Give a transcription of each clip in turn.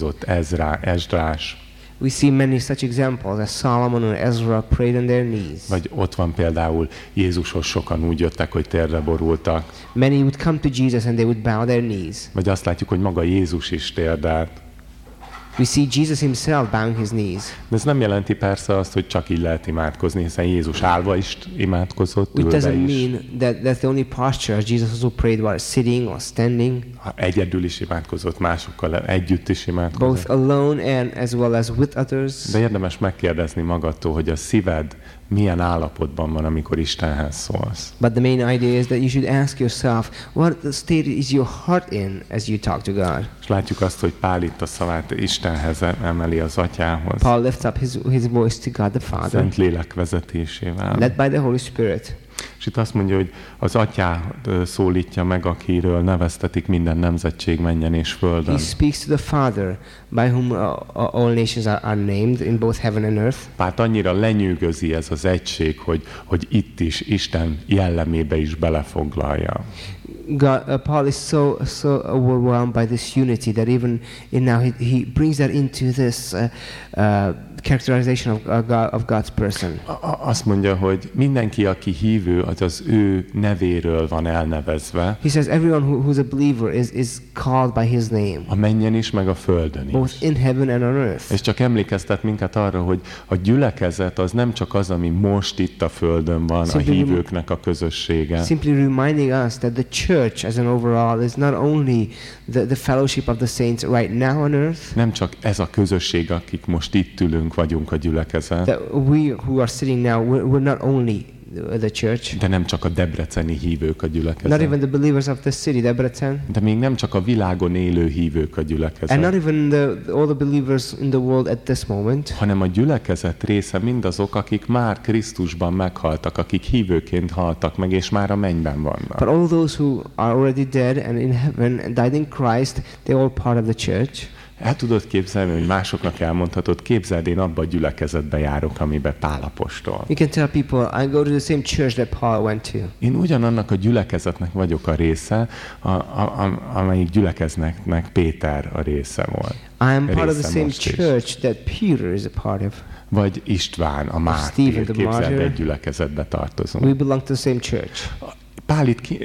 imádkozott Ezra, Esdrás, We see many such examples as Solomon and Ezra prayed on their knees. vagy ott van például Jézushoz sokan úgy jöttek, hogy térre borultak, Many would come to Jesus and they would bow their knees. vagy azt látjuk, hogy maga Jézus is térdelt. We see Jesus himself bowing his knees. De ez nem jelenti persze azt, hogy csak így lehet imádkozni, hiszen Jézus állva is imádkozott, ülve doesn't is, mean that that's the only posture Jesus also prayed while sitting or standing, ha egyedül is imádkozott, másokkal együtt is imádkozott. both alone and as well as with others. De érdemes megkérdezni magadtól, hogy a szíved milyen állapotban van, amikor Istenhez szólsz. But the main idea is that you should ask yourself, what state is your heart in as you talk to God? És látjuk azt, hogy Pál itt a szavát Istenhez emeli az atyához. Paul lifts up his, his voice to God the Father, Szent lélek vezetésével. led by the Holy Spirit. És itt azt mondja, hogy az atyát ö, szólítja meg, akiről neveztetik minden nemzetség menjen és földön. He speaks to the Father, by whom uh, uh, all nations are, are named in both heaven and earth. Pált annyira lenyűgözi ez az egység, hogy, hogy itt is Isten jellemébe is belefoglalja. God, uh, Paul is so so overwhelmed by this unity that even in now he, he brings that into this uh, uh, characterization of, of God's person. A- a- Azt mondja, hogy mindenki, aki hívő, az az ő nevéről van elnevezve, He says everyone who, who's a believer is, is called by his name, a mennyen is, meg a földön is. both in heaven and on earth. És csak emlékeztet minket arra, hogy a gyülekezet az nem csak az, ami most itt a földön van, a Simply rem- hívőknek a közössége, Simply reminding us that the church as an overall is not only the, the fellowship of the saints right now on earth, nem csak ez a közösség, akik most itt ülünk, vagyunk a gyülekezet, that we who are sitting now, we're, not only the church, de nem csak a debreceni hívők a not gyülekezet, even the believers of the city, Debrecen, de még nem csak a világon élő hívők a and not gyülekezet, even the, all the believers in the world at this moment, hanem a gyülekezet része mindazok, akik már Krisztusban meghaltak, akik hívőként haltak meg, és már a mennyben but vannak. all those who are already dead and in heaven and died in Christ, they're all part of the church. El tudod képzelni, hogy másoknak elmondhatod, képzeld, én abba a gyülekezetbe járok, amibe Pál apostol. You can tell people, I go to the same church that Paul went to. Én ugyanannak a gyülekezetnek vagyok a része, a, a, a, amelyik gyülekeznek Péter a része volt. I am part of the same church that Peter is a part of. Vagy István, a Mártír, képzeld, egy gyülekezetbe tartozunk. We belong to the same church. Pál itt ki,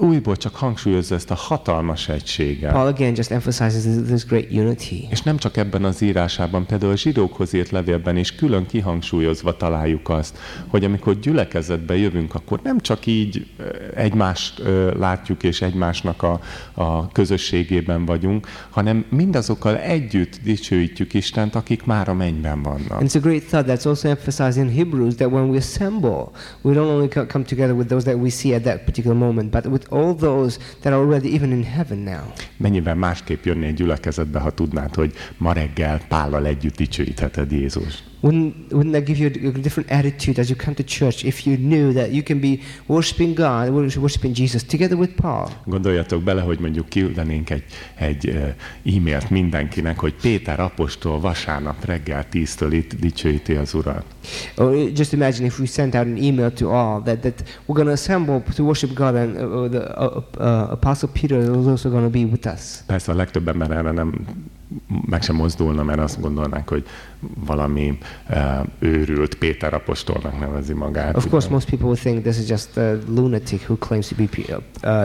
újból csak hangsúlyozza ezt a hatalmas egységet. Paul again just emphasizes this, great unity. És nem csak ebben az írásában, például a zsidókhoz írt levélben is külön kihangsúlyozva találjuk azt, hogy amikor gyülekezetbe jövünk, akkor nem csak így ö, egymást ö, látjuk és egymásnak a, a közösségében vagyunk, hanem mindazokkal együtt dicsőítjük Istent, akik már a mennyben vannak. And it's a great thought that's also emphasized in Hebrews that when we assemble, we don't only co- come together with those that we see at that particular moment, but with all those that are already even in heaven now. Mennyivel másképp jönni egy gyülekezetbe, ha tudnád, hogy ma reggel Pállal együtt dicsőítheted Jézus. Wouldn't, wouldn't that give you a, a different attitude as you come to church if you knew that you can be worshiping God, wor- worshiping Jesus together with Paul? Gondoljatok bele, hogy mondjuk küldenénk egy, egy e-mailt mindenkinek, hogy Péter apostol vasárnap reggel 10-től itt dicsőíti az Urat. Or just imagine if we sent out an email to all that, that we're going to assemble to worship God and uh, the uh, uh, Apostle Peter is also going to be with us. Persze a legtöbb ember erre nem meg sem mozdulna, mert azt gondolnák, hogy valami uh, őrült Péter apostolnak nevezi magát. Of course, most people would think this is just a lunatic who claims to be uh,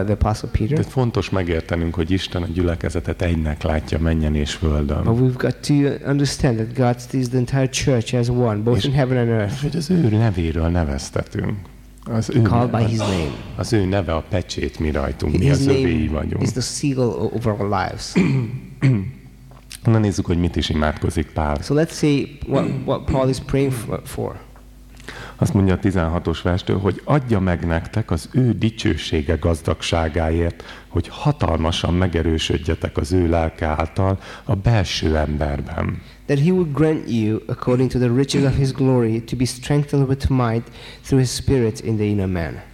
the Apostle Peter. De fontos megértenünk, hogy Isten a gyülekezetet egynek látja menjen és földön. But we've got to understand that God sees the entire church as one, both Is- in heaven and És earth, hogy az ő nevéről neveztetünk. Az ő, called by His name. az ő neve a pecsét, mi rajtunk, mi His az övéi vagyunk. is the seal over our lives. Na nézzük, hogy mit is imádkozik Pál. So let's see what, what Paul is praying for. Azt mondja a 16-os verstől, hogy adja meg nektek az ő dicsősége gazdagságáért, hogy hatalmasan megerősödjetek az ő lelke által a belső emberben. That he would grant you, according to the riches of his glory, to be strengthened with might through his spirit in the inner man.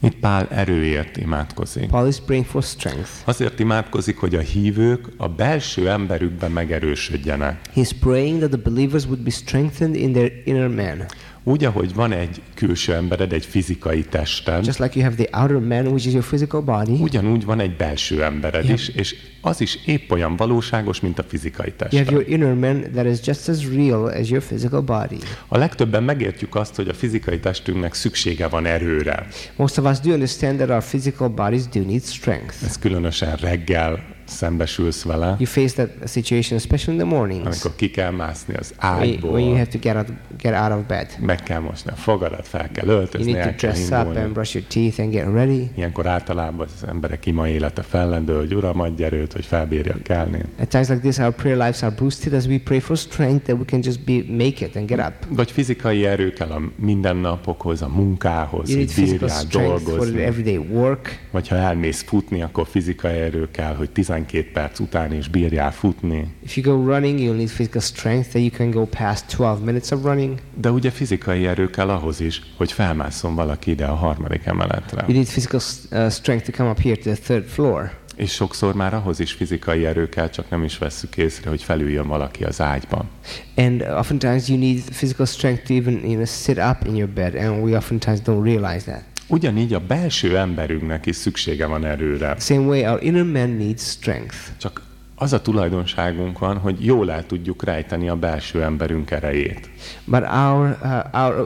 Itt Pál erőért imádkozik. Paul is praying for strength. Azért imádkozik, hogy a hívők a belső emberükben megerősödjenek. He's praying that the believers would be strengthened in their inner man. Úgy, ahogy van egy külső embered, egy fizikai tested, Just like you have the outer man, which is your physical body, ugyanúgy van egy belső embered Yeah. is, és az is épp olyan valóságos, mint a fizikai you have tested. your inner man that is just as real as your physical body. A legtöbben megértjük azt, hogy a fizikai testünknek szüksége van erőre. Most of us do understand that our physical bodies do need strength. Ez különösen reggel szembesülsz vele, You face that situation, especially in the mornings, amikor ki kell mászni az you, when you ágyból, have to get out, get out of bed. meg kell mosni a fogadat, fel kell You öltözni, need to dress up and brush your teeth and get ready. Ilyenkor általában az emberek ima élete fellendül, hogy Uram, adj erőt, hogy felbírjak kelni. At times like this, our prayer lives are boosted as we pray for strength that we can just be make it and get up. Vagy fizikai erő kell a mindennapokhoz, a munkához, You hogy bírjál strength for dolgozni. everyday work. Vagy ha elmész futni, akkor fizikai erő kell, hogy 12 perc után is bírjál futni. If you go running, you'll need physical strength that you can go past 12 minutes of running. De ugye fizikai erő kell ahhoz is, hogy felmásszon valaki ide a harmadik emeletre. You need physical uh, strength to come up here to the third floor. És sokszor már ahhoz is fizikai erő kell, csak nem is vesszük észre, hogy felüljön valaki az ágyban. And oftentimes you need physical strength to even you know, sit up in your bed, and we oftentimes don't realize that. Ugyanígy a belső emberünknek is szüksége van erőre. Same way, our inner man needs strength. Csak az a tulajdonságunk van, hogy jól el tudjuk rejteni a belső emberünk erejét. But our, uh, our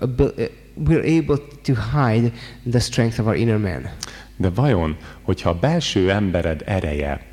uh, uh, we're able to hide the strength of our inner man. De vajon, hogyha a belső embered ereje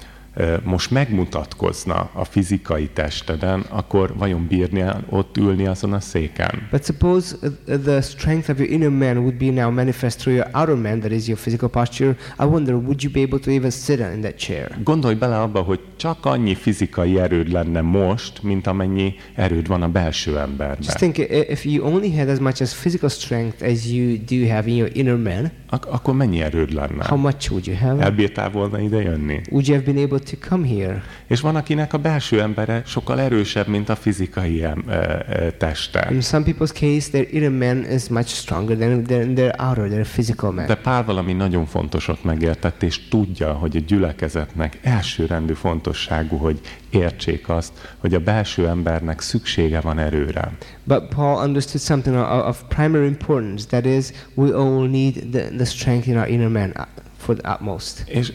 most megmutatkozna a fizikai testeden, akkor vajon bírnia ott ülni azon a széken? But suppose uh, the strength of your inner man would be now manifest through your outer man, that is your physical posture. I wonder, would you be able to even sit in that chair? Gondolj bele abba, hogy csak annyi fizikai erőd lenne most, mint amennyi erőd van a belső Just emberben. think i- if you only had as much as physical strength as you do have in your inner man, Ak- akkor mennyi erőd how lenne? much would you have? Elbírtál volna ide jönni? Would you have been able to come here? És van, akinek a belső embere sokkal erősebb, mint a fizikai em- ö, ö, teste. In some people's case, their inner man is much stronger than their, their outer, their physical man. De Pál valami nagyon fontosat megértett, és tudja, hogy a gyülekezetnek elsőrendű fontosságú, hogy értsék azt, hogy a belső embernek szüksége van erőre. But Paul understood something of, of primary importance. That is, we all need the, the strength in our inner man uh, for the utmost. És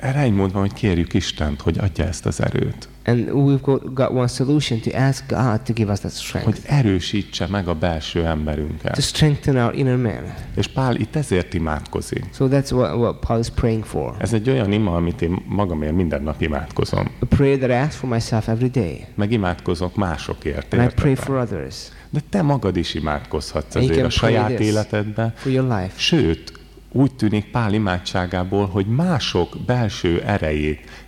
erre egy mód van, hogy kérjük Istent, hogy adja ezt az erőt. And we've got, got one solution to ask God to give us that Hogy strength, erősítse meg a belső to emberünket. strengthen our inner man. És Pál itt ezért imádkozik. So that's what, what Paul is praying for. Ez egy olyan ima, amit én magamért minden nap imádkozom. A prayer that I ask for myself every day. Meg imádkozok másokért. And I pray for others, De te magad is imádkozhatsz ezért a saját this. életedbe, for your life. Sőt, úgy tűnik Pál imádságából, hogy mások belső erejét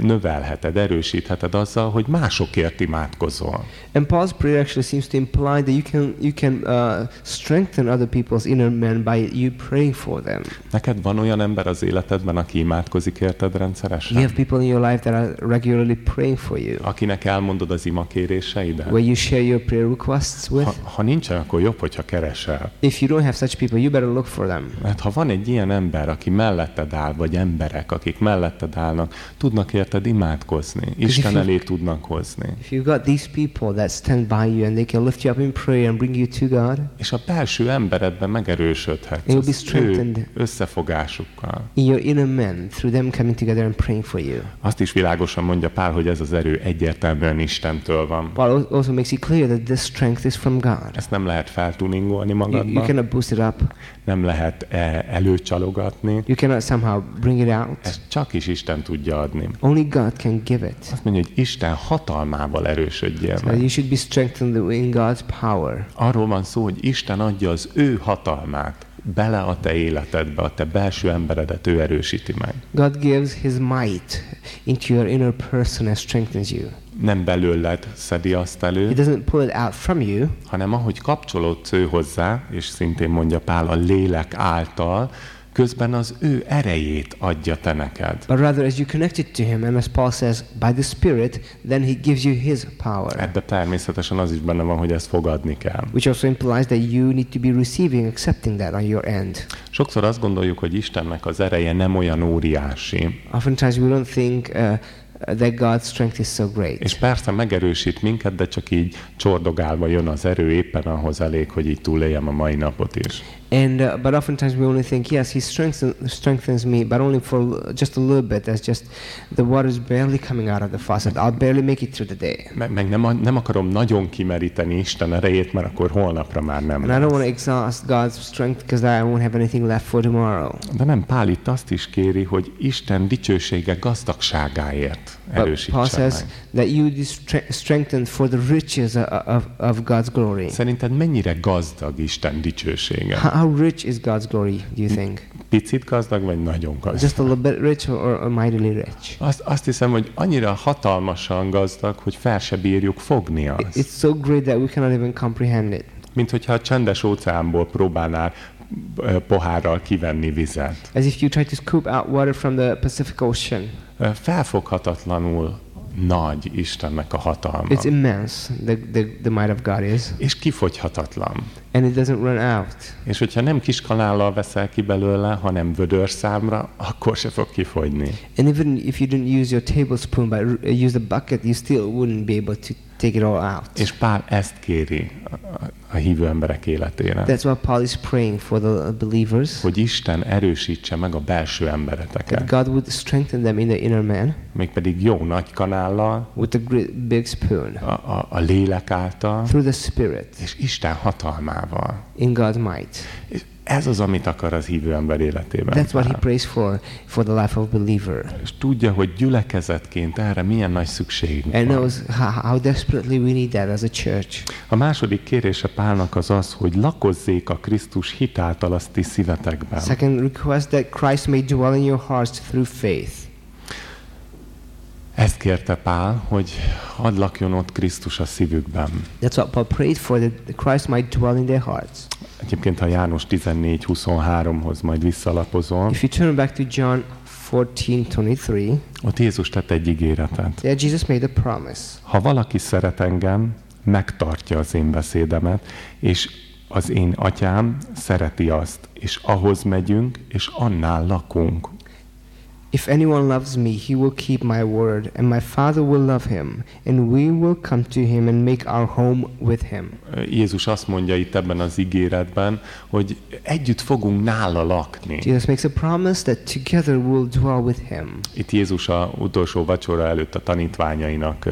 növelheted, erősítheted azzal, hogy másokért imádkozol. And Paul's prayer actually seems to imply that you can you can uh, strengthen other people's inner man by you praying for them. Neked van olyan ember az életedben, aki imádkozik érted You rendszeresen? have people in your life that are regularly praying for you, Akinek elmondod az ima kéréseidet? where you share your prayer requests with. Ha, ha nincsen, akkor jobb, hogyha keresel. If you don't have such people, you better look for them. Mert ha van egy ilyen ember, aki melletted áll, vagy emberek, akik melletted állnak, tudnak érted imádkozni, Isten you- elé tudnak hozni. If you've got these people that stand by you and they can lift you up in prayer and bring you to God, És a belső emberedben megerősödhetsz You'll be strengthened. összefogásukkal. in your inner man, through them coming together and praying for you. Azt is világosan mondja Pál, hogy ez az erő egyértelműen Istentől van. Paul al- also makes it clear that this strength is from God. Ezt nem lehet feltuningolni You, you magadba, cannot boost it up. Nem lehet eh, előcsalogatni. You cannot somehow bring it out. Ezt csak is Isten tudja adni. Only God can give it. Azt mondja, hogy Isten hatalmával erősödjél So meg. you should be strengthened in God's power. Arról van szó, hogy Isten adja az ő hatalmát bele a te életedbe, a te belső emberedet ő erősíti meg. God gives His might into your inner person and strengthens you. Nem belőled szedi azt elő, He doesn't pull it out from you, hanem ahogy kapcsolódsz ő hozzá, és szintén mondja Pál a lélek által, közben az ő erejét adja te neked. but rather as you connected to Him, and as Paul says, by the Spirit, then He gives you His power. Ebbe természetesen az is benne van, hogy ezt fogadni kell. Which also implies that you need to be receiving, accepting that on your end. Sokszor azt gondoljuk, hogy Istennek az ereje nem olyan óriási, Oftentimes we don't think uh, that God's strength is so great. És persze megerősít minket, de csak így csordogálva jön az erő, éppen ahhoz elég, hogy így túléljem a mai napot is. And uh, but oftentimes we only think, yes, He strengthens, strengthens me, but only for just a little bit. That's just the water's barely coming out of the faucet. I'll barely make it through the day. Meg, meg nem, nem akarom nagyon kimeríteni Isten erejét, mert akkor holnapra már nem And I don't lesz. want to exhaust God's strength because I won't have anything left for tomorrow. De nem, Pál itt azt is kéri, hogy Isten dicsősége gazdagságáért But Paul says that you be stre- strengthened for the riches of, God's glory. Szerinted mennyire gazdag Isten dicsősége? How, how rich is God's glory, do you think? Picit gazdag, vagy nagyon gazdag? Just a little bit rich or, or mightily rich? Azt, azt hiszem, hogy annyira hatalmasan gazdag, hogy fel se bírjuk fogni azt. It's so great that we cannot even comprehend it. Mint hogyha a csendes óceánból próbálnál ö, pohárral kivenni vizet. As if you try to scoop out water from the Pacific Ocean. Felfoghatatlanul nagy Istennek a hatalma. It's immense, the, the, the might of God is. És kifogyhatatlan. And it doesn't run out. És hogyha nem kis kanállal veszel ki belőle, hanem vödör számra, akkor se fog kifogyni. And even if you didn't use your tablespoon but use the bucket, you still wouldn't be able to take it all out. És Pál ezt kéri a, hívő emberek életére. That's why Paul is praying for the believers. Hogy Isten erősítse meg a belső embereteket. That God would strengthen them in the inner man Mégpedig jó nagy kanállal, with a great big spoon a, a, a lélek által, through the Spirit és Isten hatalmával. in God's might. És ez az, amit akar az hívő ember életében. That's what he prays for for the life of believer. És tudja, hogy gyülekezetként erre milyen nagy szükségünk And van. knows how desperately we need that as a church. A második kérése Pálnak az az, hogy lakozzék a Krisztus hitáltal azt ti szívetekben. Second request that Christ may dwell in your hearts through faith. Ezt kérte Pál, hogy hadd lakjon ott Krisztus a szívükben. That's what Paul prayed for, that Christ might dwell in their hearts. Egyébként, ha János 14.23-hoz majd visszalapozol, If you turn back to John 14:23, ott Jézus tett egy ígéretet. there Jesus made a promise. Ha valaki szeret engem, megtartja az én beszédemet, és az én atyám szereti azt, és ahhoz megyünk, és annál lakunk. If anyone loves me, he will keep my word, and my Father will love him, and we will come to him and make our home with him. Jézus azt mondja itt ebben az ígéretben, hogy együtt fogunk nála lakni. Jesus makes a promise that together we'll dwell with him. Itt Jézus a utolsó vacsora előtt a tanítványainak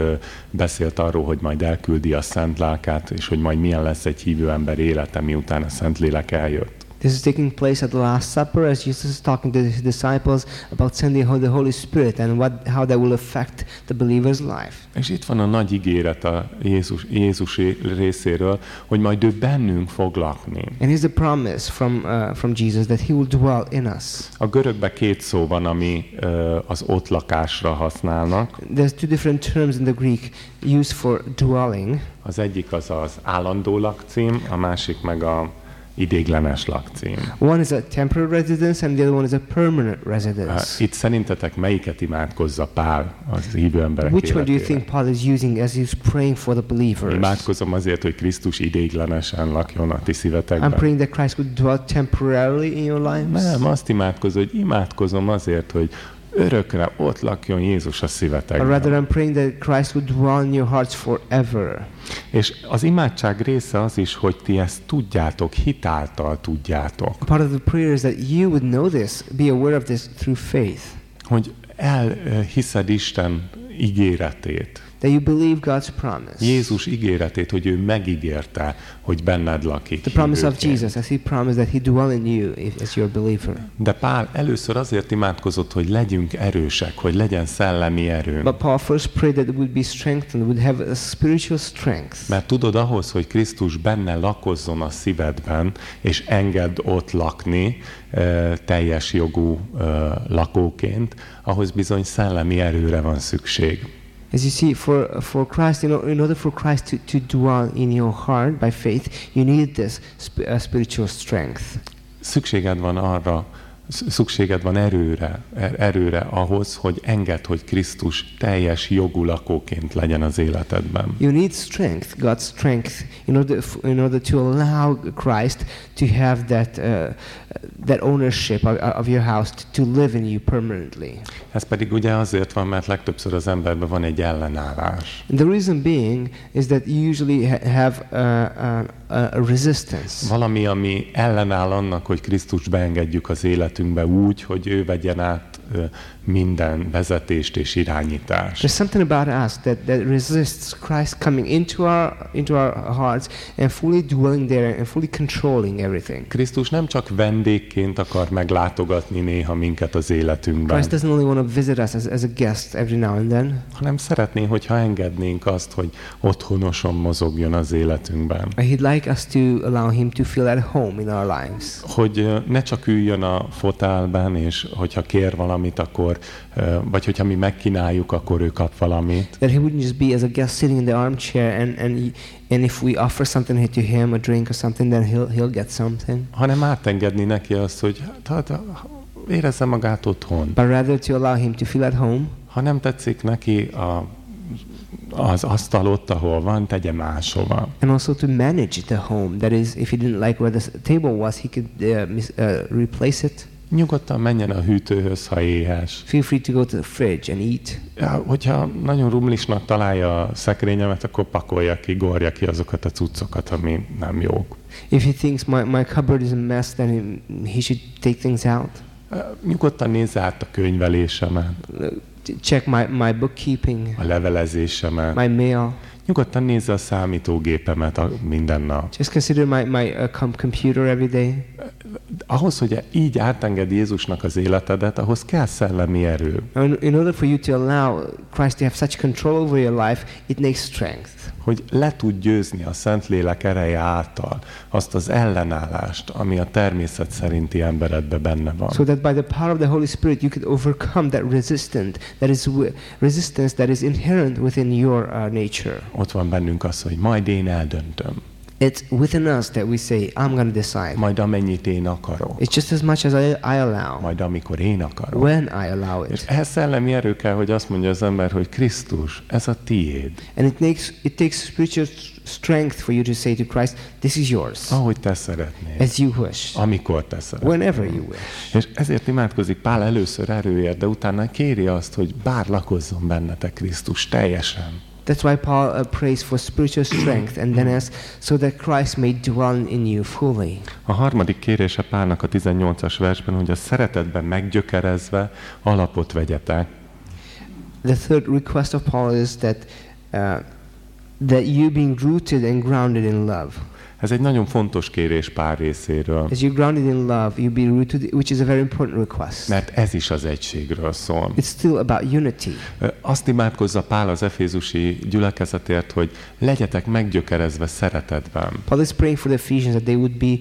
beszélt arról, hogy majd elküldi a Szent Lelkát, és hogy majd milyen lesz egy hívő ember élete, miután a Szent Lélek eljött. This is taking place at the Last Supper as Jesus is talking to his disciples about sending the Holy Spirit and what, how that will affect the believer's life. És itt van a nagy ígéret a Jézus, Jézus részéről, hogy majd ő bennünk fog lakni. And here's the promise from, uh, from Jesus that he will dwell in us. A görögben két szó van, ami ö, az ott lakásra használnak. There's two different terms in the Greek used for dwelling. Az egyik az az állandó lakcím, a másik meg a idéglenes lakcím. One is a temporary residence and the other one is a permanent residence. Itt szerintetek melyiket imádkozza Pál az hívő emberek Which one do you életére? think Paul is using as he's praying for the believers? Imádkozom azért, hogy Krisztus idéglenesen lakjon a ti I'm szívetekben. praying that Christ would dwell temporarily in your lives. Nem, azt imádkozom, hogy imádkozom azért, hogy örökre ott lakjon Jézus a Or rather, szívetekben. I'm praying that Christ would dwell in your hearts forever. És az imádság része az is, hogy ti ezt tudjátok, hitáltal tudjátok. Part of the prayer is that you would know this, be aware of this through faith, Hogy elhiszed Isten ígéretét, that you believe God's promise. Jézus ígéretét, hogy ő megígérte, hogy benned lakik. The promise of. Jesus, as He promised that He dwell in you if, as you're a believer. De Pál először azért imádkozott, hogy legyünk erősek, hogy legyen szellemi erőnk. But Paul first prayed that it would be strengthened, would have a spiritual strength. Mert tudod, ahhoz, hogy Krisztus benne lakozzon a szívedben, és engedd ott lakni teljes jogú lakóként, ahhoz bizony szellemi erőre van szükség. As you see, for, for Christ, in, in order for Christ to, to dwell in your heart by faith, you need this sp- uh, spiritual strength. Szükséged van arra, sz- szükséged van erőre, er- erőre ahhoz, hogy engedd, hogy Krisztus teljes jogú lakóként legyen az életedben. You need strength, God's strength, in order, in order to allow Christ to have that uh, that ownership of, of your house to, live in you permanently. Ez pedig ugye azért van, mert legtöbbször az emberben van egy ellenállás. And the reason being is that you usually ha- have uh, uh, a resistance. Valami, ami ellenáll annak, hogy Krisztust beengedjük az életünkbe úgy, hogy ő vegyen át minden vezetést és irányítást. There's something about us that, that resists Christ coming into our into our hearts and fully dwelling there and fully controlling everything. Krisztus nem csak vendégként akar meglátogatni néha minket az életünkben, Christ doesn't only want to visit us as, as a guest every now and then. hanem szeretné, hogyha engednénk azt, hogy otthonosan mozogjon az életünkben. He'd like us to allow Him to feel at home in our lives. Hogy ne csak üljön a fotelben, és hogyha kér valamit, akkor, ö, vagy hogyha mi megkínáljuk, akkor ő kap valamit, That He wouldn't just be as a guest sitting in the armchair and, and, he, and if we offer something to Him, a drink or something, then He'll, he'll get something. hanem átengedni neki azt, hogy hát, hát, érezze magát otthon. But rather to allow Him to feel at home. Ha nem tetszik neki a, az asztal ott, ahol van, tegye máshova. And also to manage the home. That is, if he didn't like where the table was, he could uh, mis- uh, replace it. Nyugodtan menjen a hűtőhöz, ha éhes. Feel free to go to the fridge and eat. Ja, hogyha nagyon rumlisnak találja a szekrényemet, akkor pakolja ki, gorja ki azokat a cuccokat, ami nem jók. If he thinks my, my cupboard is a mess, then he, should take things out. Nyugodtan nézze át a könyvelésemet, Check my, my bookkeeping, a levelezésemet. my mail. Nyugodtan nézze a számítógépemet a minden nap. Just consider my, my uh, com- computer every day. Ahhoz, hogy így átenged Jézusnak az életedet, ahhoz kell szellemi erő. In order for you to allow Christ to have such control over your life, it takes strength. Hogy le tud győzni a Szentlélek ereje által azt az ellenállást, ami a természet szerinti emberedbe benne van. So that by the power of the Holy Spirit, you could overcome that resistance that is resistance that is inherent within your uh, nature. Ott van bennünk az, hogy majd én eldöntöm, It's within us that we say, I'm going to decide. majd amennyit én akarok, It's just as much as I, I allow, majd amikor én akarok. when I allow És it. ehhez szellemi erő kell, hogy azt mondja az ember, hogy Krisztus, ez a tiéd, And it takes, it takes spiritual strength for you to say to Christ, This is yours, ahogy te szeretnél, as you wish, amikor te szeretnél. whenever you wish. És ezért imádkozik Pál először erőért, de utána kéri azt, hogy bár lakozzon bennetek Krisztus teljesen. That's why Paul uh, prays for spiritual strength and then asks, so that Christ may dwell in you fully. A harmadik kérése Pálnak a 18-as versben, hogy a szeretetben meggyökerezve alapot vegyetek. The third request of Paul is that, uh, that you being rooted and grounded in love. Ez egy nagyon fontos kérés Pál részéről, As you're grounded in love, you be rooted, which is a very important request. mert ez is az egységről szól. It's still about unity. Azt imádkozza Pál az efézusi gyülekezetért, hogy legyetek meggyökerezve szeretetben. Paul is praying for the Ephesians that they would be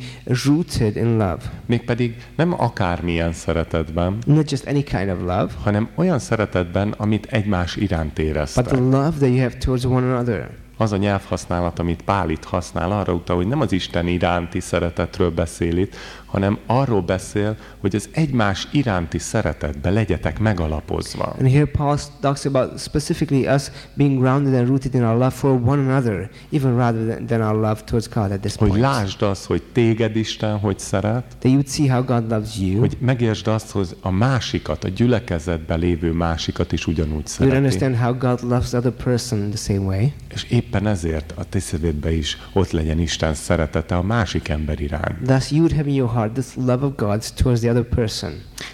rooted in love. Mégpedig nem akármilyen szeretetben, Not just any kind of love, hanem olyan szeretetben, amit egymás iránt but the éreztek. love that you have towards one another. Az a nyelvhasználat, amit Pál itt használ, arra utal, hogy nem az Isten iránti szeretetről beszél itt, hanem arról beszél, hogy az egymás iránti szeretetbe legyetek megalapozva. And here Paul talks about specifically us being grounded and rooted in our love for one another, even rather than, our love towards God at this Hogy point. lásd azt, hogy téged Isten hogy szeret, That you would see how God loves you. hogy megértsd azt, hogy a másikat, a gyülekezetbe lévő másikat is ugyanúgy szereti. understand how God loves the other person the same way. És éppen ezért a te szívedbe is ott legyen Isten szeretete a másik ember iránt. Thus, you would have in your heart this love of God towards the other person.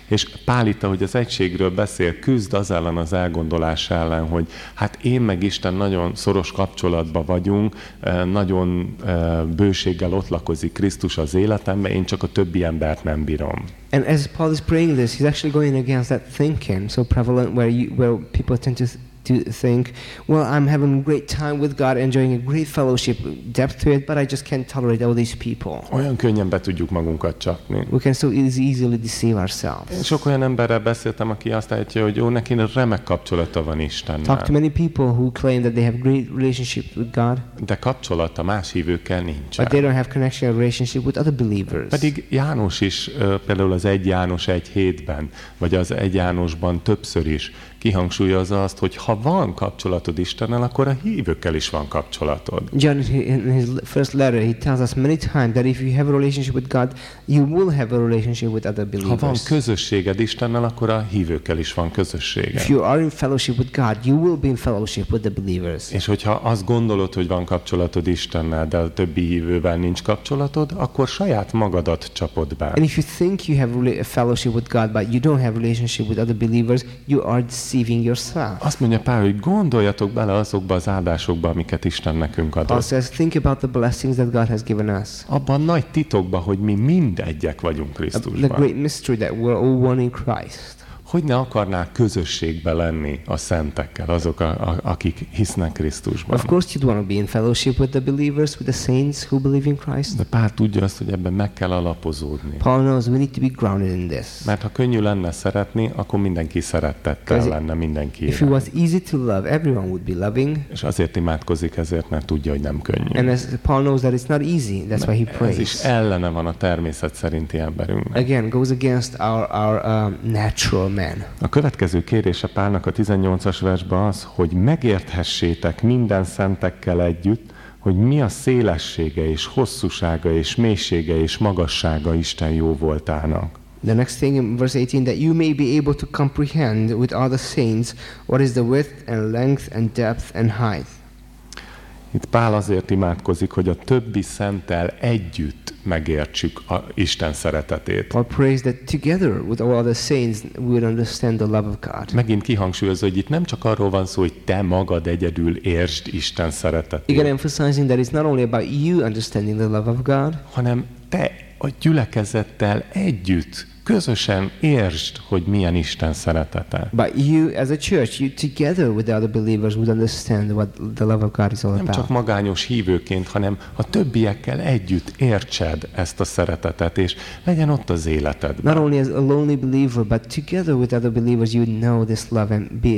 És Pál itt, ahogy az egységről beszél, küzd az ellen az elgondolás ellen, hogy hát én meg Isten nagyon szoros kapcsolatban vagyunk, eh, nagyon eh, bőséggel ott lakozik Krisztus az életemben, én csak a többi embert nem bírom. And as Paul is praying this, he's actually going against that thinking so prevalent where you, where people tend to to think, well, I'm having a great time with God, enjoying a great fellowship, depth to it, but I just can't tolerate all these people. Olyan könnyen be tudjuk magunkat csapni. We can so easily deceive Én ourselves. sok olyan emberrel beszéltem, aki azt állítja, hogy jó, neki remek kapcsolata van Istennel. Talk to many people who claim that they have great relationship with God, De kapcsolata más hívőkkel nincsen. but they don't have connection or relationship with other believers. Pedig János is például az 1 János 1 hétben, vagy az 1 Jánosban többször is kihangsúlyozza azt, hogy ha van kapcsolatod Istennel, akkor a hívőkkel is van kapcsolatod. John, in his first letter, he tells us many times that if you have a relationship with God, you will have a relationship with other Ha van believers. közösséged Istennel, akkor a hívőkkel is van közössége. If you are in fellowship with God, you will be in fellowship with the believers. És hogyha azt gondolod, hogy van kapcsolatod Istennel, de a többi hívővel nincs kapcsolatod, akkor saját magadat csapod be. And if you think you have a fellowship with God, but you don't have a relationship with other believers, you are deceiving yourself. Azt mondja Pál, hogy gondoljatok bele azokba az áldásokba, amiket Isten nekünk Paul adott. says, think about the blessings that God has given us. Abban nagy titokba, hogy mi mind egyek vagyunk The Krisztusban. great mystery that we're all one in Christ. Hogy ne akarnál közösségbe lenni a szentekkel, azok, a, a, akik hisznek Krisztusban. Of course, you'd want to be in fellowship with the believers, with the saints who believe in Christ. De Pál tudja azt, hogy ebben meg kell alapozódni. Paul knows we need to be grounded in this. Mert ha könnyű lenne szeretni, akkor mindenki szeretettel Because lenne mindenki. If it was easy to love, everyone would be loving. És azért imádkozik ezért, mert tudja, hogy nem könnyű. And as Paul knows that it's not easy, that's why he Ez is prays. ellene van a természet szerinti emberünknek. Again, goes against our, our um, natural man. A következő kérése Pálnak a 18-as versben az, hogy megérthessétek minden szentekkel együtt, hogy mi a szélessége és hosszúsága és mélysége és magassága Isten jó voltának. The next thing in verse 18, that you may be able to comprehend with the saints what is the width and length and depth and height. Itt Pál azért imádkozik, hogy a többi szenttel együtt megértsük a Isten szeretetét. Paul prays that together with all the saints we would understand the love of God. Megint kihangsúlyozza, hogy itt nem csak arról van szó, hogy te magad egyedül értsd Isten szeretetét, Again, emphasizing that it's not only about you understanding the love of God, hanem te a gyülekezettel együtt, közösen értsd, hogy milyen Isten szeretete. but you as a church, you together with the other believers would understand what the love of God is all Nem csak about. magányos hívőként, hanem a többiekkel együtt értsed ezt a szeretetet, és legyen ott az életedben. Not only as a lonely believer, but together with other believers, you know this love and be,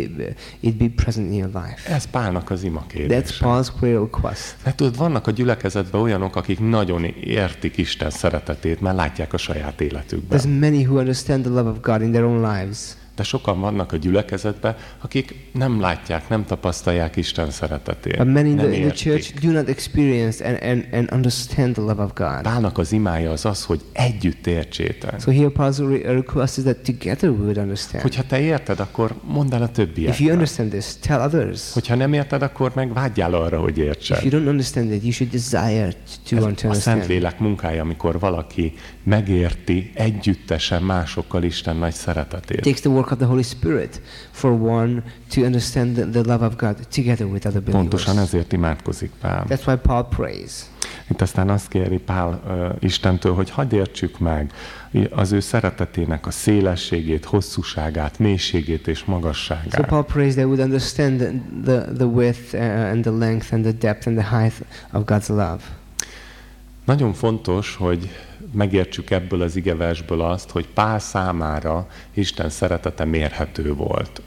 it be present in your life. Ez Pálnak az ima That's kérdése. Paul's prayer request. Mert tudod, vannak a gyülekezetben olyanok, akik nagyon értik Isten szeretetét, mert látják a saját életükben. There's many who understand the love of God in their own lives, De sokan vannak a gyülekezetben, akik nem látják, nem tapasztalják Isten szeretetét. but many in the, in the church do not experience and, and, and understand the love of God. Pálnak az imája az az, hogy együtt értsétek. So here Paul's re- request is that together we would understand. Hogyha te érted, akkor mondd el a If you többieknek. understand this, tell others. Hogyha nem érted, akkor meg vágyjál arra, hogy If you don't understand it, you should desire to Ez want to a understand. Szentlélek munkája, amikor valaki megérti együttesen másokkal Isten nagy It szeretetét. takes the work of the Holy Spirit for one to understand the, the love of God together with other believers. Pontosan ezért imádkozik Pál. That's why Paul prays. Itt aztán azt kéri Pál uh, Istentől, hogy hadd értsük meg az ő szeretetének a szélességét, hosszúságát, mélységét és So magasságát. Paul prays we would understand the, the, the width uh, and the length and the depth and the height of God's love. Nagyon fontos, hogy megértsük ebből az igeversből azt, hogy Pál számára Isten szeretete mérhető volt.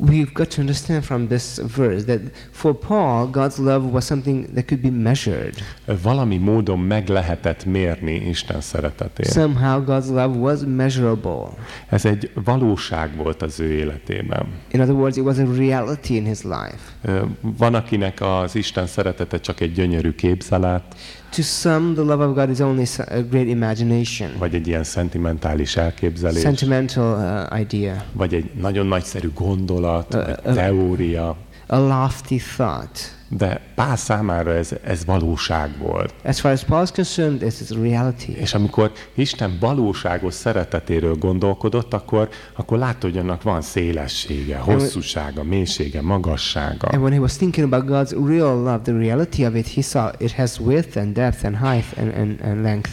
We've got to understand from this verse that for Paul, God's love was something that could be measured. Valami módon meg lehetett mérni Isten szeretetét. Somehow God's love was measurable. Ez egy valóság volt az ő életében. In other words, it was a reality in his life. Van, akinek az Isten szeretete csak egy gyönyörű képzelet, To some, the love of God is only a great imagination, vagy egy ilyen szentimentális elképzelés, sentimental uh, idea, vagy egy nagyon nagyszerű gondolat, Ö, vagy teória. a lofty thought. De Pál számára ez, ez valóság volt. As far as Paul is concerned, this is reality. És amikor Isten valóságos szeretetéről gondolkodott, akkor, akkor látta, hogy annak van szélessége, hosszúsága, mélysége, magassága. And when he was thinking about God's real love, the reality of it, he saw it has width and depth and height and, and, and length.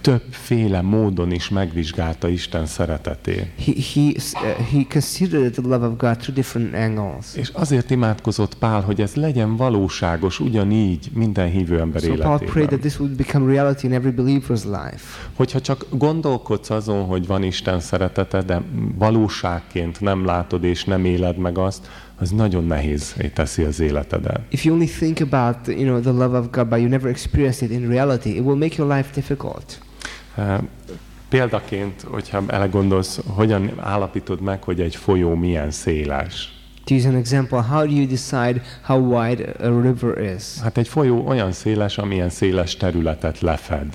Többféle módon is megvizsgálta Isten szeretetét. He, he, uh, he considered the love of God through different angles. És azért imádkozott Pál, hogy ez legyen valóságos ugyanígy minden hívő ember So Paul prayed életében. that this would become reality in every believer's life. Hogyha csak gondolkodsz azon, hogy van Isten szeretete, de valóságként nem látod és nem éled meg azt, az nagyon nehéz teszi az életedet. If you only think about you know the love of God, but you never experience it in reality, it will make your life difficult. Eh, Példaként, hogyha elegondolsz, hogyan állapítod meg, hogy egy folyó milyen széles? To use an example, how do you decide how wide a river is? Hát egy folyó olyan széles, amilyen széles területet lefed.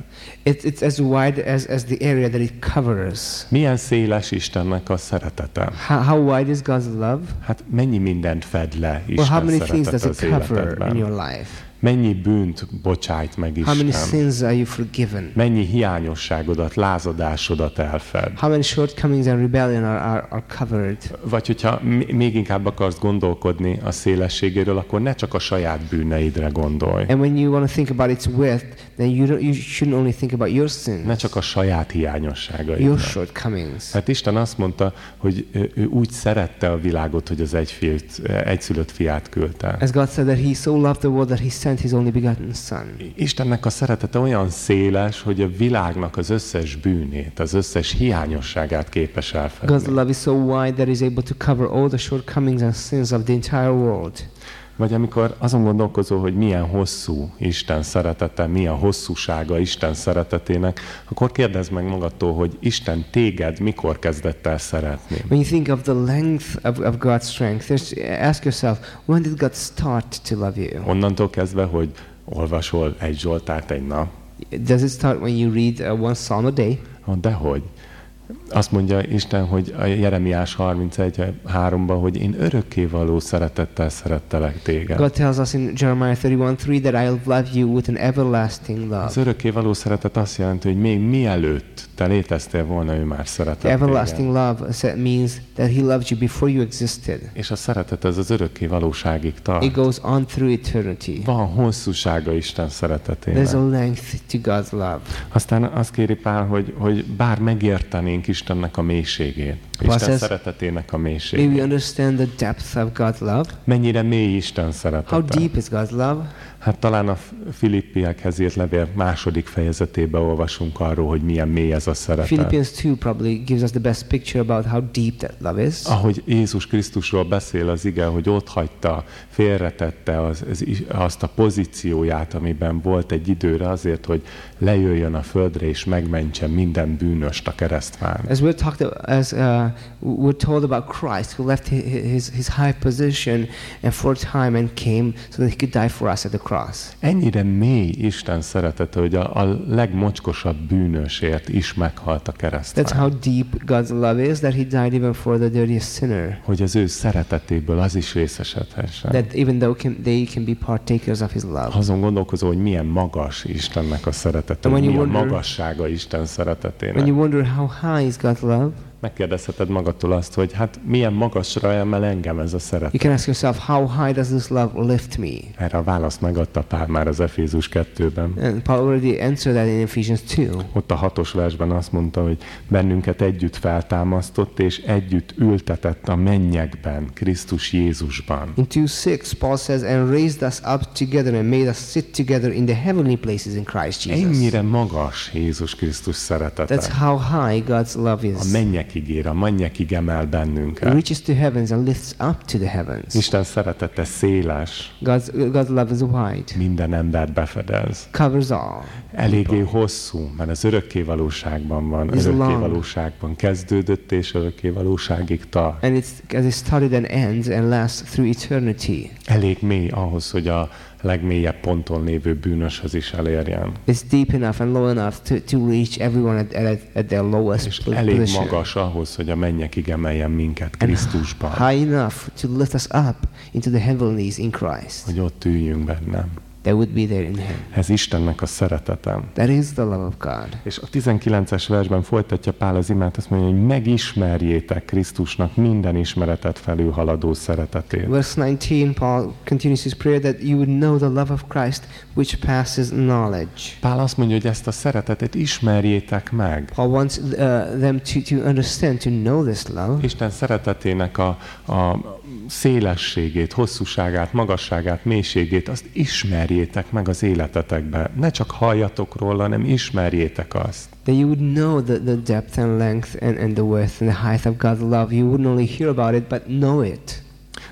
It's, it's as wide as, as the area that it covers. Milyen széles Istennek a szeretete? How, how wide is God's love? Hát mennyi mindent fed le Well, how Isten many things does it cover in életedben? your life? Mennyi bűnt bocsájt meg How many Isten? sins are you forgiven? Mennyi hiányosságodat, lázadásodat elfed? How many shortcomings and rebellion are, are, are covered? Vagy hogyha még inkább akarsz gondolkodni a szélességéről, akkor ne csak a saját bűneidre gondolj. And when you want to think about its width, then you, don't, you shouldn't only think about your Ne sins, csak a saját your hiányosságaidra. shortcomings. Hát Isten azt mondta, hogy ő- úgy szerette a világot, hogy az egyfiút, egyszülött fiát küldte. As God said that He so loved the world that He sent His only begotten Son. Istennek a szeretete olyan széles, hogy a világnak az összes bűnét, az összes hiányosságát képes God's elfedni. love is so wide that He's able to cover all the shortcomings and sins of the entire world. Vagy amikor azon gondolkozol, hogy milyen hosszú Isten szeretete, mi a hosszúsága Isten szeretetének, akkor kérdezd meg magadtól, hogy Isten téged mikor kezdett el szeretni. When you think of the length of, of God's strength, ask yourself, when did God start to love you? Onnantól kezdve, hogy olvasol egy Zsoltárt egy nap, Does it start when you read uh, one psalm a day? Ah, Dehogy. Azt mondja Isten, hogy a Jeremiás 31.3-ban, hogy én örökkévaló szeretettel szerettelek téged. God tells us in Jeremiah 31:3 that I'll love you with an everlasting love. Az örökkévaló szeretet azt jelenti, hogy még mielőtt te léteztél volna, ő már The szeretett téged. everlasting love sa- means that He loved you before you existed. És a szeretet az az örökkévalóságig It tart. goes on through eternity. Van hosszúsága Isten There's szeretetének. a length to God's love. Aztán azt kéri Pál, hogy, hogy bár megértenénk Istennek a mélységét, Isten says, szeretetének a May we understand the depth of God's love. Mennyire mély Isten How szeretete. deep is God's love? Hát talán a Filippiekhez írt levél második fejezetében olvasunk arról, hogy milyen mély ez a szeretet. Philippians 2 probably gives us the best picture about how deep that love is. Ahogy Jézus Krisztusról beszél az ige, hogy ott hagyta, félretette az, az, azt a pozícióját, amiben volt egy időre azért, hogy lejöjjön a földre és megmentse minden bűnöst a keresztván. As we're talked as uh, we're told about Christ, who left hi- hi- his, his high position and for a time and came so that he could die for us at the cross. Ennyire mély Isten szeretete, hogy a, a legmocskosabb bűnösért is meghalt a That's keresztván. how deep God's love is that he died even for the dirtiest sinner. Hogy az ő szeretetéből az is részesedhessen. That even though can, they can be partakers of his love. Azon gondolkozol, hogy milyen magas Istennek a szeretete, milyen wonder- magassága Isten szeretetének. When you wonder how high is God's love, Megkérdezheted magadtól azt, hogy hát milyen magasra emel engem ez a szeretet. you can ask yourself, how high does this love lift me? Erre a választ megadta Pál már az Efézus 2-ben. And Paul already answered that in Ephesians 2. Ott a hatos versben azt mondta, hogy bennünket együtt feltámasztott és együtt ültetett a mennyekben, Krisztus Jézusban. In 2.6, Paul says, and raised us up together and made us sit together in the heavenly places in Christ Jesus. Ennyire magas Jézus Krisztus That's szeretete. how high God's love A is. Mennyekig ér, a mennyekig emel bennünket. reaches to heavens and lifts up to the heavens. Isten szeretete széles, God's, God's love is wide, minden embert befedez. covers all. Eléggé hosszú, mert az örökkévalóságban van, Is long. örökkévalóságban kezdődött és örökkévalóságig tart. And it's as it started and ends and lasts through eternity. Elég mély ahhoz, hogy a legmélyebb ponton lévő bűnöshöz is elérjen. It's deep enough and low enough to, to reach everyone at, at, at their És lowest elég position. magas ahhoz, hogy a mennyekig emeljen minket Krisztusban, high enough to lift us up into the heavenlies in Christ. hogy ott üljünk bennem. That would be there in Him. Ez Istennek a szeretete. That is the love of God. És a 19-es versben folytatja Pál az imát, azt mondja, hogy megismerjétek Krisztusnak minden ismeretet felülhaladó szeretetét. Verse 19, Paul continues his prayer that you would know the love of Christ which passes knowledge. Pál azt mondja, hogy ezt a szeretetet ismerjétek meg. Paul wants uh, them to, to understand, to know this love. Isten szeretetének a, a szélességét, hosszúságát, magasságát, mélységét, azt ismerjétek meg az életetekbe. Ne csak halljatok róla, hanem ismerjétek azt. That you would know the, the depth and length and, and the width and the height of God's love. You wouldn't only hear about it, but know it.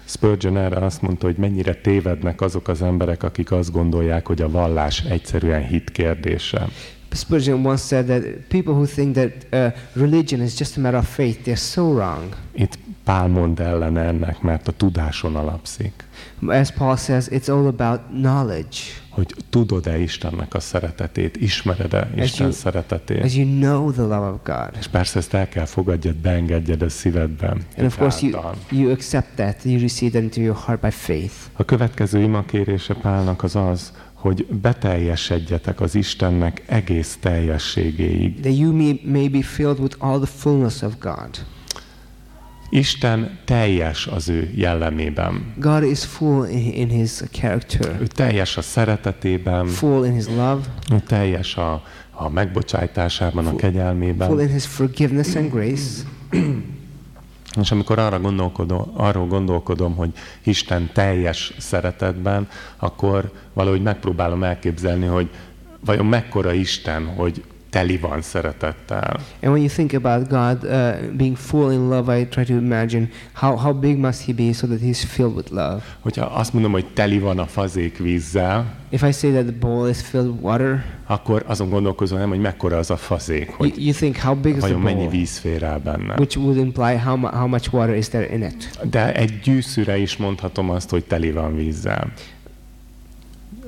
Spurgeon erre azt mondta, hogy mennyire tévednek azok az emberek, akik azt gondolják, hogy a vallás egyszerűen hit kérdése. Spurgeon once said that people who think that uh, religion is just a matter of faith, they're so wrong. Itt Pál mond ellene ennek, mert a tudáson alapszik. As Paul says, it's all about knowledge. Hogy tudod-e Istennek a szeretetét, ismered-e Isten you- szeretetét. As you know the love of God. És persze ezt el kell fogadjad, beengedjed a szívedben. And of course, you, you accept that, you receive that into your heart by faith. A következő imakérése Pálnak az az, hogy beteljesedjetek az Istennek egész teljességéig. That you may, may be filled with all the fullness of God. Isten teljes az ő jellemében. God is full in, in his character, Ő teljes a szeretetében, full in his love, ő teljes a, a megbocsájtásában, a full kegyelmében. in his forgiveness and grace. És amikor arra gondolkodom, arról gondolkodom, hogy Isten teljes szeretetben, akkor valahogy megpróbálom elképzelni, hogy vajon mekkora Isten, hogy teli van szeretettel. And when you think about God uh, being full in love, I try to imagine how, how big must he be so that he's filled with love. Hogyha azt mondom, hogy teli van a fazék vízzel, If I say that the bowl is filled with water, akkor azon gondolkozom nem, hogy mekkora az a fazék, you, hogy you think how big is the vajon mennyi bowl, víz fér el benne. which would imply how, how much water is there in it. De egy gyűszűre is mondhatom azt, hogy teli van vízzel.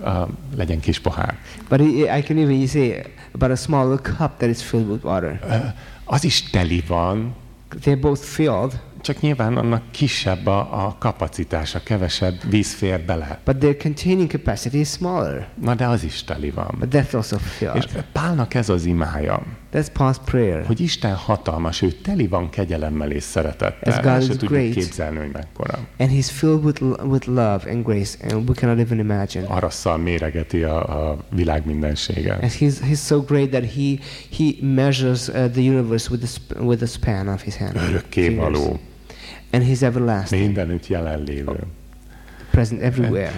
Uh, legyen kis pohár. But I, I can even say about a small cup that is filled with water. Uh, az is teli van, They're both filled, csak nyilván annak kisebb a, a kapacitása, kevesebb víz fér bele. but their containing capacity is smaller. Na de az is teli van. But that's also És filled. Pálnak ez az imája, That's Paul's prayer. hogy Isten hatalmas, ő teli van kegyelemmel és szeretettel. As God is tudjuk great. képzelni, hogy mekkora. And he's filled with, with love and grace, and we cannot even imagine. Arasszal méregeti a, a világ mindenséget. As he's, he's so great that he, he measures uh, the universe with the, with the span of his hand. Örökké való, And he's everlasting, mindenütt jelenlévő. Present everywhere.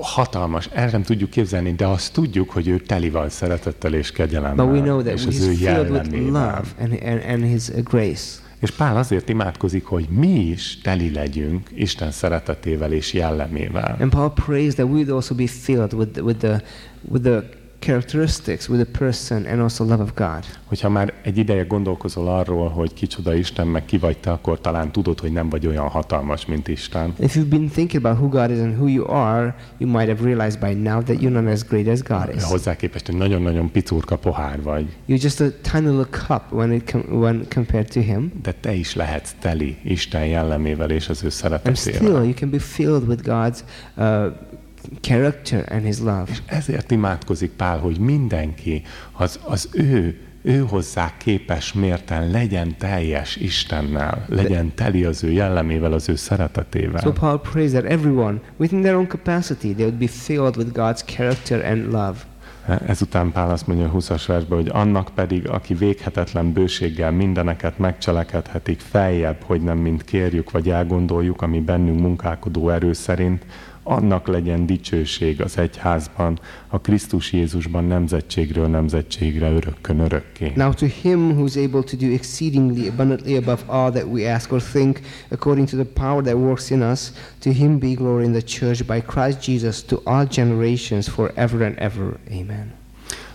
Hatalmas, el nem tudjuk képzelni, de azt tudjuk, hogy ő teli van szeretettel és But we kegyelemmel, know that és az ő jellemével. love and, and, and his grace. És Pál azért imádkozik, hogy mi is teli legyünk Isten szeretetével és jellemével. And Paul prays that we would also be filled with, with, the, with the characteristics, with the person, and also love of God. Hogyha már egy ideje gondolkozol arról, hogy kicsoda Isten, meg ki vagy te, akkor talán tudod, hogy nem vagy olyan hatalmas, mint Isten. If you've been thinking about who God is and who you are, you might have realized by now that you're not as great as God is. Hozzá képest, hogy nagyon-nagyon picurka pohár vagy, You're just a tiny little cup when, it com- when compared to Him. de te is lehetsz teli Isten jellemével és az ő And szeretetével. still, you can be filled with God's uh, character and His love. Ezért imádkozik Pál, hogy mindenki az, az ő, ő hozzá képes mérten legyen teljes Istennel, legyen teli az ő jellemével, az ő szeretetével. So Paul prays that everyone, within their own capacity, they would be filled with God's character and love. Ezután Pál azt mondja a 20-as versben, hogy annak pedig, aki véghetetlen bőséggel mindeneket megcselekedhetik feljebb, hogy nem mint kérjük vagy elgondoljuk, ami bennünk munkálkodó erő szerint, annak legyen dicsőség az egyházban, a Krisztus Jézusban nemzetségről nemzetségre, örökkön örökké. Now to him who is able to do exceedingly abundantly above all that we ask or think, according to the power that works in us, to him be glory in the church by Christ Jesus to all generations forever and ever. Amen.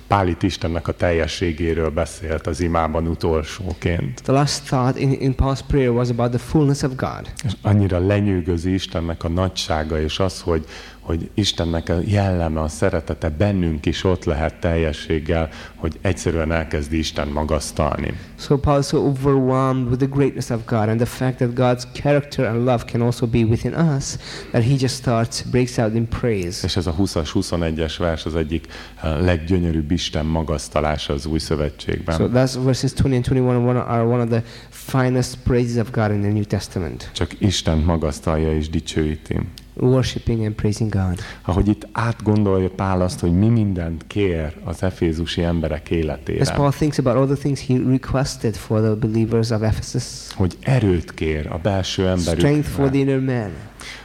Pál itt Istennek a teljességéről beszélt az imában utolsóként. The last thought in, in Paul's prayer was about the fullness of God. És annyira lenyűgözi Istennek a nagysága, és az, hogy, hogy Istennek a jelleme, a szeretete bennünk is ott lehet teljességgel, hogy egyszerűen elkezdi Isten magasztalni. So Paul is so overwhelmed with the greatness of God and the fact that God's character and love can also be within us that he just starts, breaks out in praise. És ez a 20-as, 21-es vers az egyik eh, leggyönyörűbb Isten magasztalása az új szövetségben. So that's verses 20 and 21 one- are one of the finest praises of God in the New Testament. Csak Isten magasztalja és dicsőíti. Worshipping and praising God. Ahogy itt átgondolja Pál azt, hogy mi mindent kér az efézusi emberek As életére. Paul thinks about all the things he requested for the believers of Ephesus, Hogy erőt kér a belső strength for the inner man,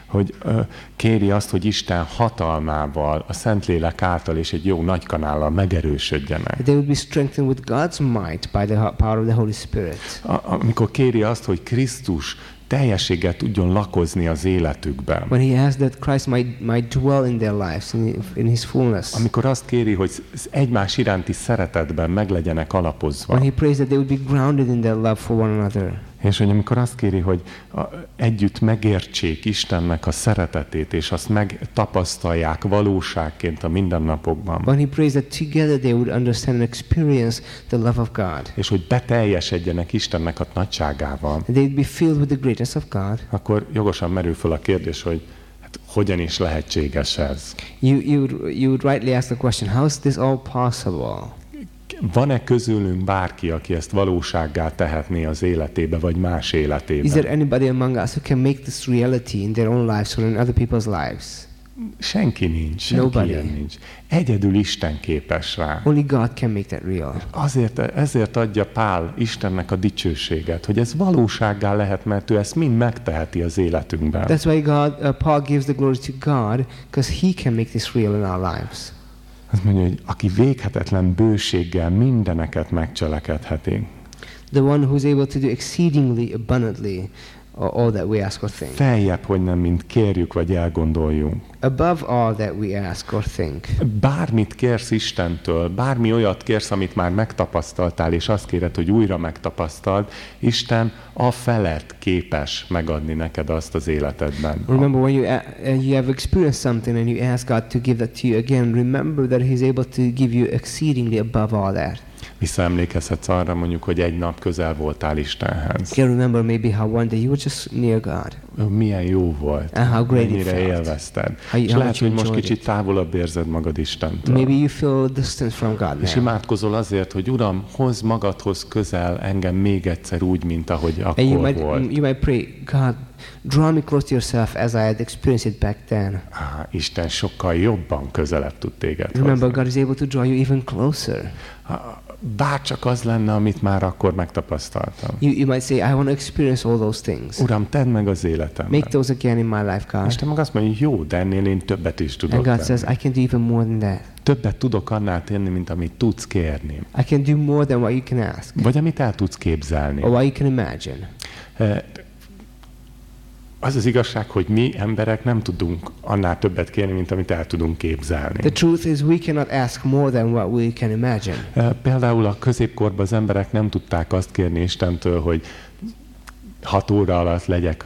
Hogy ö, kéri azt, hogy Isten hatalmával, a Szentlélek által és egy jó nagy kanállal megerősödjenek. they would be strengthened with God's might by the power of the Holy Spirit. A, amikor kéri azt, hogy Krisztus teljességgel tudjon lakozni az életükben. When he asks that Christ might, might dwell in their lives, in, in his fullness. Amikor azt kéri, hogy egymás iránti szeretetben meg legyenek alapozva. When he prays that they would be grounded in their love for one another. És hogy amikor azt kéri, hogy együtt megértsék Istennek a szeretetét, és azt megtapasztalják valóságként a mindennapokban. When he prays that together they would understand and experience the love of God. És hogy beteljesedjenek Istennek a nagyságával. They'd be filled with the greatness of God. Akkor jogosan merül föl a kérdés, hogy hát hogyan is lehetséges ez? You, you, you rightly ask the question, how is this all possible? Van-e közülünk bárki, aki ezt valósággá tehetné az életébe, vagy más Is there életébe? anybody among us who can make this reality in their own lives or in other people's lives? Senki nincs, senki Nobody. ilyen nincs. Egyedül Isten képes rá. Only God can make that real. Azért, ezért adja Pál Istennek a dicsőséget, hogy ez valósággá lehet, mert ő ezt mind megteheti az életünkben. That's why God, uh, Paul gives the glory to God, because He can make this real in our lives. Azt mondja, hogy aki véghetetlen bőséggel mindeneket megcselekedheti. The one who's able to do exceedingly abundantly all that we ask or think. Feljebb, hogy nem, mint kérjük vagy elgondoljunk. Above all that we ask or think. Bármit kérsz Istentől, bármi olyat kérsz, amit már megtapasztaltál, és azt kéred, hogy újra megtapasztald, Isten a felett képes megadni neked azt az életedben. Remember when you, you have experienced something and you ask God to give that to you again, remember that He's able to give you exceedingly above all that. Visszaemlékezhetsz arra mondjuk, hogy egy nap közel voltál Istenhez. You remember maybe how one day you were just near God. Milyen jó volt, And how great it mennyire felt. élvezted. How- És how lehet, hogy most kicsit it. távolabb érzed magad Istentől. Maybe you feel distance from God És now. imádkozol azért, hogy Uram, hozz magadhoz közel engem még egyszer úgy, mint ahogy And you akkor might, volt. you might pray, God, draw me close to yourself as I had experienced it back then. Á, Isten sokkal jobban közelebb tud téged Remember, hozni. God is able to draw you even closer. Bár csak az lenne, amit már akkor megtapasztaltam. You, you might say, I want to experience all those things. Uram, tedd meg az életemben. Make those again in my life, God. Isten meg azt mondja, jó, de ennél én többet is tudok And God tenni. says, I can do even more than that. Többet tudok annál tenni, mint amit tudsz kérni. I can do more than what you can ask Vagy amit el tudsz képzelni. or what you can imagine. Az az igazság, hogy mi emberek nem tudunk annál többet kérni, mint amit el tudunk képzelni. The truth is, we cannot ask more than what we can imagine. Eh, Például a középkorban az emberek nem tudták azt kérni Istentől, hogy hat óra alatt legyek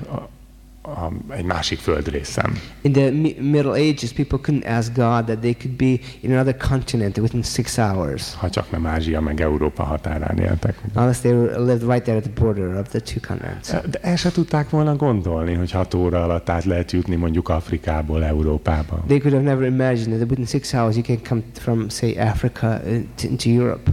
a, egy másik földrészen. In the mi- Middle Ages, people couldn't ask God that they could be in another continent within six hours, Ha csak nem Ázsia meg Európa határán éltek. unless they lived right there at the border of the two continents. De el se tudták volna gondolni, hogy hat óra alatt át lehet jutni mondjuk Afrikából Európába. They could have never imagined that within six hours you can come from, say, Africa uh, to, into Europe.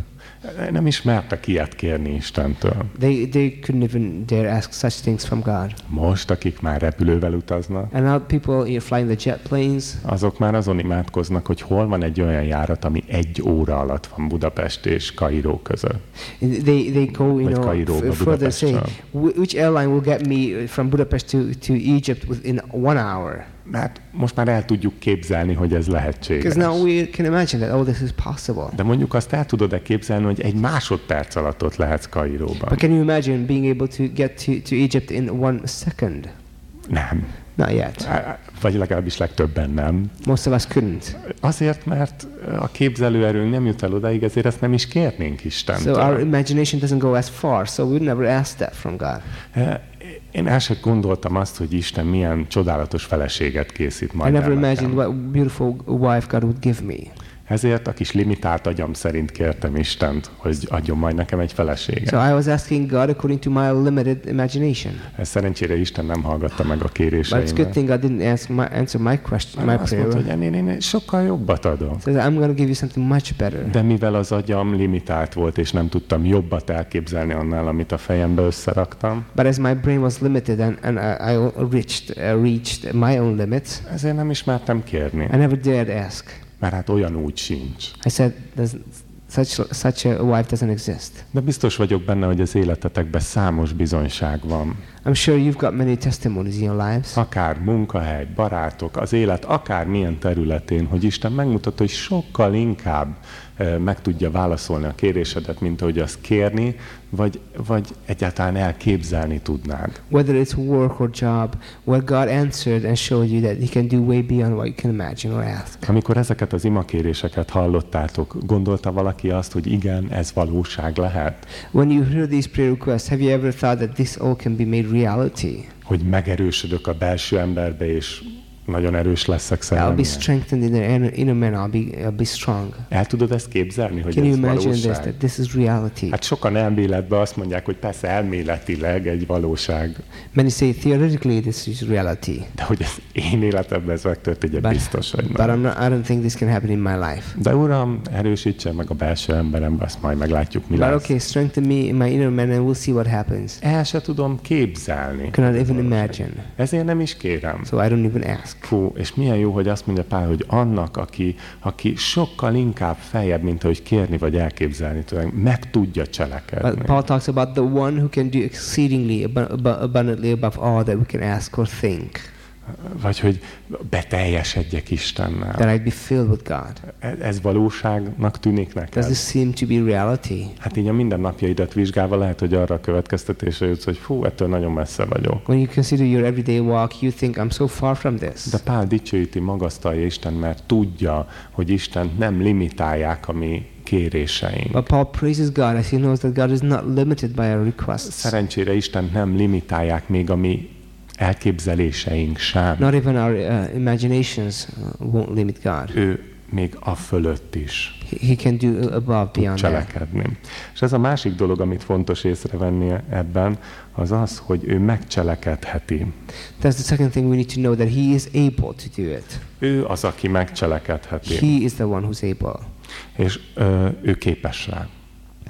Nem is mertek ilyet kérni Istentől. They, they couldn't even dare ask such things from God. Most, akik már repülővel utaznak, And now people you know, flying the jet planes, azok már azon imádkoznak, hogy hol van egy olyan járat, ami egy óra alatt van Budapest és Kairó között. they, they go, you Vagy know, Kairóba, further saying, Budapestről. "Wh- which airline will get me from Budapest to, to Egypt within one hour? Mert most már el tudjuk képzelni, hogy ez lehetséges. Now we can imagine that, oh, this is possible. De mondjuk azt el tudod-e képzelni, hogy egy másodperc alatt ott lehetsz Kairóban? But can you imagine being able to get to, to Egypt in one second? Nem. Not yet. Vagy legalábbis legtöbben nem. Most of us couldn't. Azért, mert a képzelőerőnk nem jut el odaig, ezért ezt nem is kérnénk Istentől. So our imagination doesn't go as far, so we never ask that from God. Én el sem gondoltam azt, hogy Isten milyen csodálatos feleséget készít I majd never el imagined what beautiful wife God would give me. Ezért a kis limitált agyam szerint kértem Istent, hogy adjon majd nekem egy feleséget. So I was asking God according to my limited imagination. Ez szerencsére Isten nem hallgatta meg a But it's good kéréseimet. thing God didn't ask my, answer my question, my Azt mondta, prayer. hogy ennél én sokkal jobbat adok. Says, I'm to give you something much better. De mivel az agyam limitált volt, és nem tudtam jobbat elképzelni annál, amit a fejembe összeraktam, But as my brain was limited and, and I, I reached, uh, reached my own limits, ezért nem ismertem kérni. I never dared ask. Mert hát olyan úgy sincs. I said, such, such a wife doesn't exist. De biztos vagyok benne, hogy az életetekben számos bizonyság van. I'm sure you've got many testimonies in your lives. akár munkahely, barátok, az élet akár milyen területén, hogy Isten megmutatta, hogy sokkal inkább eh, meg tudja válaszolni a kérésedet, mint ahogy azt kérni, vagy, vagy egyáltalán elképzelni tudnád. Whether it's work or job, where God answered and showed you that He can do way beyond what you can imagine or ask. Amikor ezeket az imakéréseket hallottátok, gondolta valaki azt, hogy igen, ez valóság lehet? When you hear these prayer requests, have you ever thought that this all can be made reality? Hogy megerősödök a belső emberbe, és nagyon erős leszek I'll be strengthened in the inner, man. I'll be, I'll be strong. El tudod ezt képzelni, hogy Can you ez imagine this? valóság? That this is reality. Hát sokan elméletben azt mondják, hogy persze elméletileg egy valóság, Many say theoretically this is reality, de hogy ez én életemben ez megtörténjen, But- biztos, hogy but nem. I'm not, I don't think this can happen in my life. De Uram, erősítsen meg a belső emberembe, azt majd meglátjuk, mi But lesz. okay, strengthen me in my inner man, and we'll see what happens. El se tudom képzelni. Cannot even imagine, Ezért nem is kérem. so I don't even ask. Fú, és milyen jó, hogy azt mondja Pál, hogy annak, aki, aki sokkal inkább feljebb, mint ahogy kérni vagy elképzelni tőlem, meg tudja cselekedni. But Paul talks about the one who can do exceedingly abu- abu- abundantly above all that we can ask or think, Vagy hogy beteljesedjek Istennel. that I'd be filled with God. Ez, ez valóságnak tűnik Does neked? this seem to be reality? Hát így a mindennapjaidat vizsgálva lehet, hogy arra a következtetésre jutsz, hogy fú, ettől nagyon messze vagyok. When you consider your everyday walk, you think, I'm so far from this. De Pál dicsőíti, magasztalja Isten, mert tudja, hogy Isten nem limitálják a mi kéréseink. But Paul praises God as he knows that God is not limited by our requests. Szerencsére Isten nem limitálják még a mi elképzeléseink sem. Not even our uh, imaginations uh, won't limit God. Ő még a fölött is He, can do above, beyond that. cselekedni. És ez a másik dolog, amit fontos észrevenni ebben, az az, hogy ő megcselekedheti. That's the second thing we need to know that He is able to do it. Ő az, aki megcselekedheti, He is the one who's able. és ö, ő képes rá.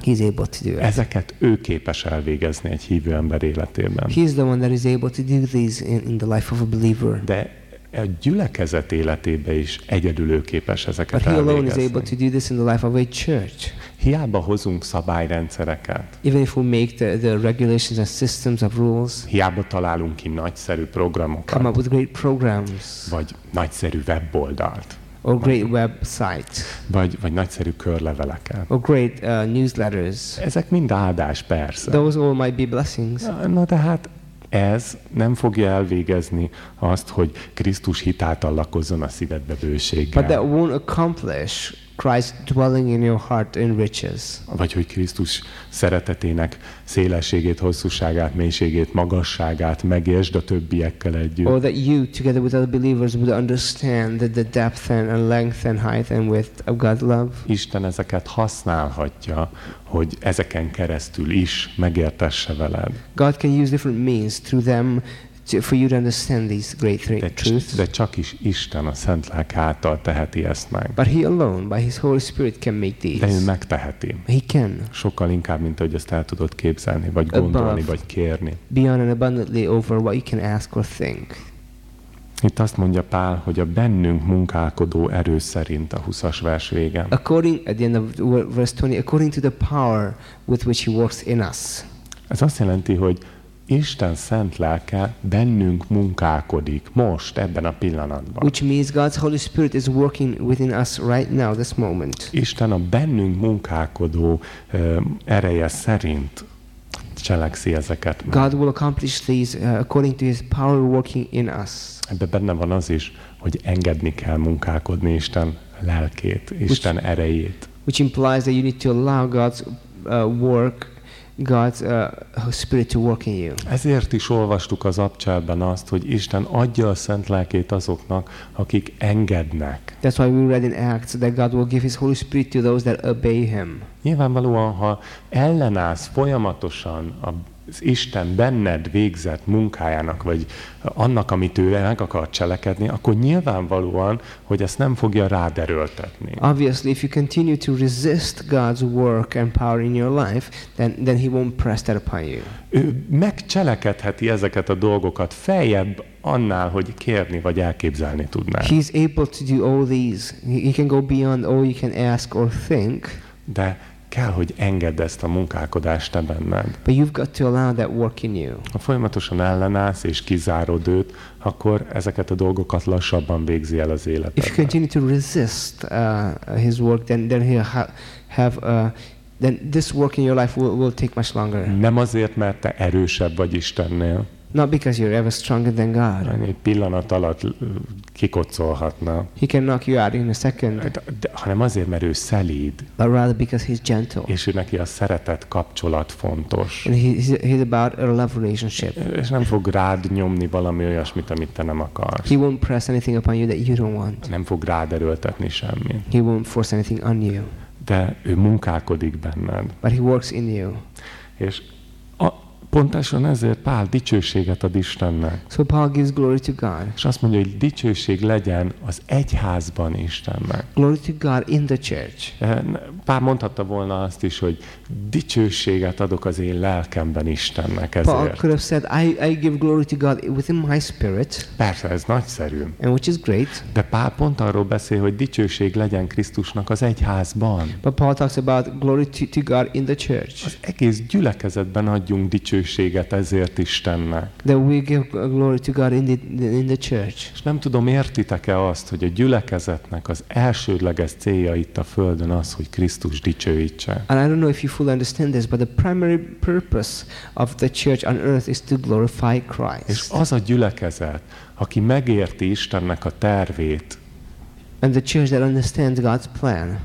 He's able to do it. Ezeket ő képes elvégezni egy hívő ember életében. He's the one that is able to do these in, in the life of a believer. De a gyülekezet életébe is egyedül ő képes But ezeket He alone is able to do this in the life of a church. Hiába hozunk szabályrendszereket, Even if we make the, the regulations and systems of rules, hiába találunk ki nagyszerű come programokat, up with great programs vagy nagyszerű weboldalt, or great websites vagy, vagy nagyszerű körleveleket. or great uh, newsletters, Ezek mind áldás, persze. those all might be blessings. Na de hát ez nem fogja elvégezni azt, hogy Krisztus hitáltal lakozzon a szívedbe But that bőséggel. won't accomplish Christ dwelling in your heart in riches. Vagy hogy Krisztus szeretetének szélességét, hosszúságát, mélységét, magasságát megértsd a többiekkel együtt. Or that you, together with other believers, would understand the, the depth and length and height and width of God's love. Isten ezeket használhatja, hogy ezeken keresztül is megértesse veled. God can use different means through them to, for you to understand these great De, truths. de csak is Isten a Szent Lelk által teheti ezt meg. But He alone, by His Holy Spirit, can make De ő these. megteheti. He can, Sokkal inkább, mint ahogy ezt el tudod képzelni, vagy gondolni, Above. vagy kérni. beyond and abundantly over what you can ask or think. Itt azt mondja Pál, hogy a bennünk munkálkodó erő szerint a 20-as vers vége. According, at the end of verse 20, according to the power with which He works in us. Ez azt jelenti, hogy Isten szent lelke bennünk munkálkodik most, ebben a pillanatban. Which means God's Holy Spirit is working within us right now, this moment. Isten a bennünk munkálkodó ö, ereje szerint cselekszi ezeket. meg. God will accomplish these uh, according to His power working in us. Ebben benne van az is, hogy engedni kell munkálkodni Isten lelkét, Isten erejét. which implies that you need to allow God's uh, work, God's uh, Spirit to work in you. Ezért is olvastuk az abcselben azt, hogy Isten adja a szent lelkét azoknak, akik engednek. That's why we read in Acts that God will give His Holy Spirit to those that obey Him. Nyilvánvalóan, ha ellenállsz folyamatosan az Isten benned végzett munkájának, vagy annak, amit ő meg akar cselekedni, akkor nyilvánvalóan, hogy ezt nem fogja rád erőltetni. Obviously, if you continue to resist God's work and power in your life, then, then He won't press that upon you. Ő megcselekedheti ezeket a dolgokat feljebb annál, hogy kérni vagy elképzelni tudná. He's able to do all these. He, he can go beyond all you can ask or think, De kell, hogy engedd ezt a munkálkodást te benned. But you've got to allow that work in you. Ha folyamatosan ellenállsz és kizárod őt, akkor ezeket a dolgokat lassabban végzi el az If you életed. continue to resist uh, his work, then then he'll ha- have uh, then this work in your life will, will take much longer. Nem azért, mert te erősebb vagy Istennél, Not because you're ever stronger than God. egy pillanat alatt kikocolhatna, He can knock you out in a second, de, de, hanem azért, mert ő szelíd, but rather because he's gentle. és ő neki a szeretet kapcsolat fontos. And he, he's, he's about a love relationship. És nem fog rád nyomni valami olyasmit, amit te nem akarsz. He won't press anything upon you that you don't want. Nem fog rád erőltetni semmit. He won't force anything on you, De ő munkálkodik benned. but he works in you. És pontosan ezért Pál dicsőséget ad Istennek. So Paul gives glory to God. És azt mondja, hogy dicsőség legyen az egyházban Istennek. Glory to God in the church. Eh, Pál mondhatta volna azt is, hogy dicsőséget adok az én lelkemben Istennek Paul ezért. could have said, I, I give glory to God within my spirit, Persze, ez nagyszerű. and which is great. De Pál pont arról beszél, hogy dicsőség legyen Krisztusnak az egyházban. But Paul talks about glory to, to God in the church. Az egész gyülekezetben adjunk dicsőséget ezért Istennek. That we give glory to God in the, in the church. És nem tudom, értitek-e azt, hogy a gyülekezetnek az elsődleges célja itt a Földön az, hogy Krisztus dicsőítse. And I don't know if you fully understand this, but the primary purpose of the church on earth is to glorify És Christ. az a gyülekezet, aki megérti Istennek a tervét, And the church that understands God's plan,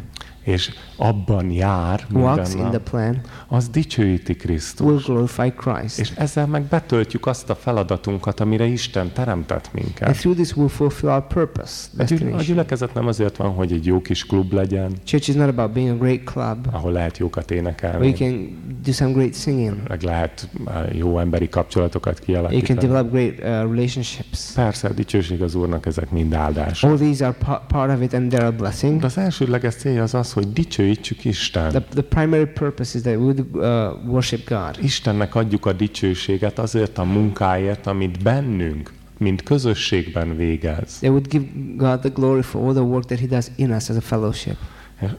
és abban jár walks in the plan, az dicsőíti will Krisztus. glorify Christ. És ezzel meg betöltjük azt a feladatunkat, amire Isten teremtett And minket. through this we'll fulfill our purpose, A, gyü- a gyülekezet nem azért van, hogy egy jó kis klub legyen, Church is not about being a great club ahol lehet jókat where you énekelni, can do some great singing. meg lehet uh, jó emberi kapcsolatokat You can kialakítani. develop great uh, relationships. Persze, dicsőség az Úrnak, ezek mind áldás. All these are pa- part of it and they're a blessing. De az elsődleges célja az az, hogy dicsőítsük Isten. The, the primary purpose is that we would uh, worship God. Istennek adjuk a dicsőséget azért a munkáért, amit bennünk, mint közösségben végez. They would give God the glory for all the work that He does in us as a fellowship.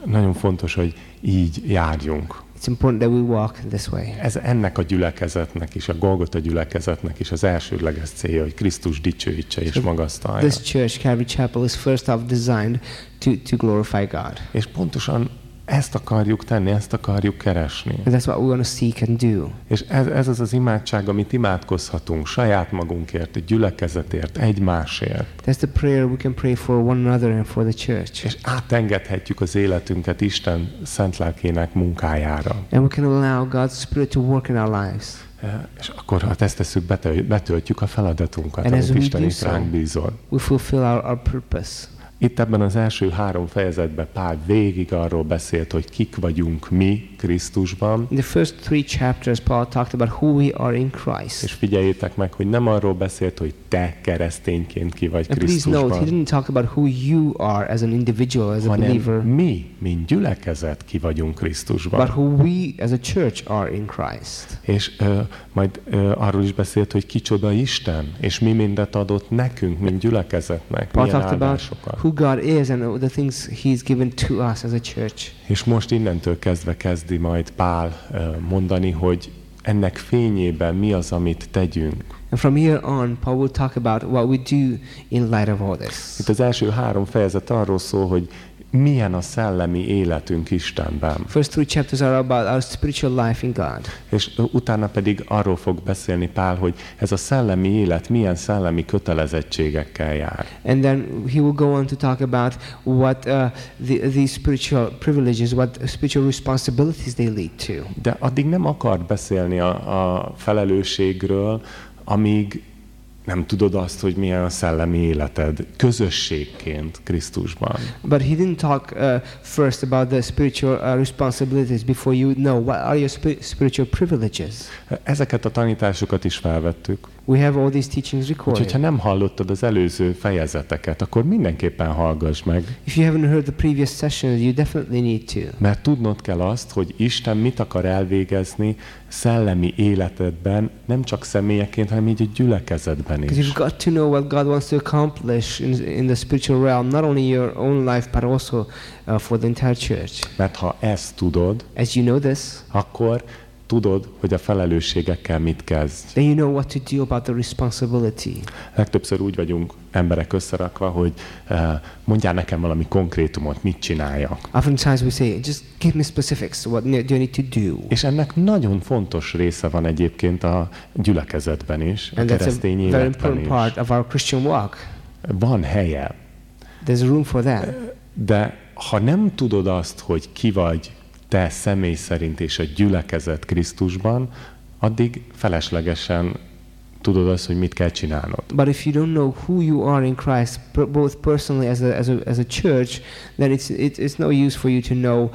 Nagyon fontos, hogy így járjunk. It's important that we walk this way. Ez ennek a gyülekezetnek is, a Golgota gyülekezetnek is az elsődleges célja, hogy Krisztus dicsőítse és magasztalja. This church, Calvary Chapel, is first off designed to, to glorify God. És pontosan ezt akarjuk tenni, ezt akarjuk keresni. And that's what we want to seek and do. És ez, ez az az imádság, amit imádkozhatunk saját magunkért, gyülekezetért, egymásért. That's the prayer we can pray for one another and for the church. És átengedhetjük az életünket Isten szent lelkének munkájára. And we can allow God's Spirit to work in our lives. Eh, És akkor, ha ezt tesszük, betöl- betöltjük a feladatunkat, And amit Isten itt ránk bízol. We fulfill our, our purpose. Itt ebben az első három fejezetben Pál végig arról beszélt, hogy kik vagyunk mi Krisztusban, In the first three chapters, Paul talked about who we are in Christ. és figyeljétek meg, hogy nem arról beszélt, hogy te keresztényként ki vagy And please note, he Krisztusban, didn't talk about who you are as an individual, as a hanem believer, mi, mint gyülekezet ki vagyunk but Krisztusban. who we as a church are in Christ. És ö, majd ö, arról is beszélt, hogy kicsoda Isten, és mi mindet adott nekünk, mint gyülekezetnek, Paul milyen áldásokat. Who God is and the things He's given to us as a church. És most innentől kezdve kezdi majd Pál mondani, hogy ennek fényében mi az, amit tegyünk. And from here on, Paul will talk about what we do in light of all this. Itt az első három fejezet arról szól, hogy milyen a szellemi életünk Istenben. First three chapters are about our spiritual life in God. És utána pedig arról fog beszélni Pál, hogy ez a szellemi élet milyen szellemi kötelezettségekkel jár. And then he will go on to talk about what uh, the, these spiritual privileges, what spiritual responsibilities they lead to. De addig nem akart beszélni a, a felelősségről, amíg nem tudod azt, hogy milyen a szellemi életed közösségként Krisztusban. But he didn't talk uh, first about the spiritual uh, responsibilities before you know what are your spi- spiritual privileges. Ezeket a tanításokat is felvettük, We have all these teachings Úgyhogy, ha recorded. nem hallottad az előző fejezeteket, akkor mindenképpen hallgass meg, If you haven't heard the previous sessions, you definitely need to. mert tudnod kell azt, hogy Isten mit akar elvégezni szellemi életedben, nem csak személyeként, hanem így a gyülekezetben is. you've got to know what God wants to accomplish in, in the spiritual realm, not only your own life, but also uh, for the entire church. Mert ha ezt tudod, As you know this, akkor tudod, hogy a felelősségekkel mit kezd. then you know what to do about the responsibility. Legtöbbször úgy vagyunk emberek összerakva, hogy eh, mondjál nekem valami konkrétumot, mit csináljak. Oftentimes we say, just give me specifics. What do I need to do? És ennek nagyon fontos része van egyébként a gyülekezetben is, a And that's a keresztény very important is. part of our Christian walk. Van helye, There's room for that. de ha nem tudod azt, hogy ki vagy te személy szerint és a gyülekezet Krisztusban, addig feleslegesen tudod azt, hogy mit kell csinálnod. But if you don't know who you are in Christ, both personally as a, as a, as a church, then it's, it, it's no use for you to know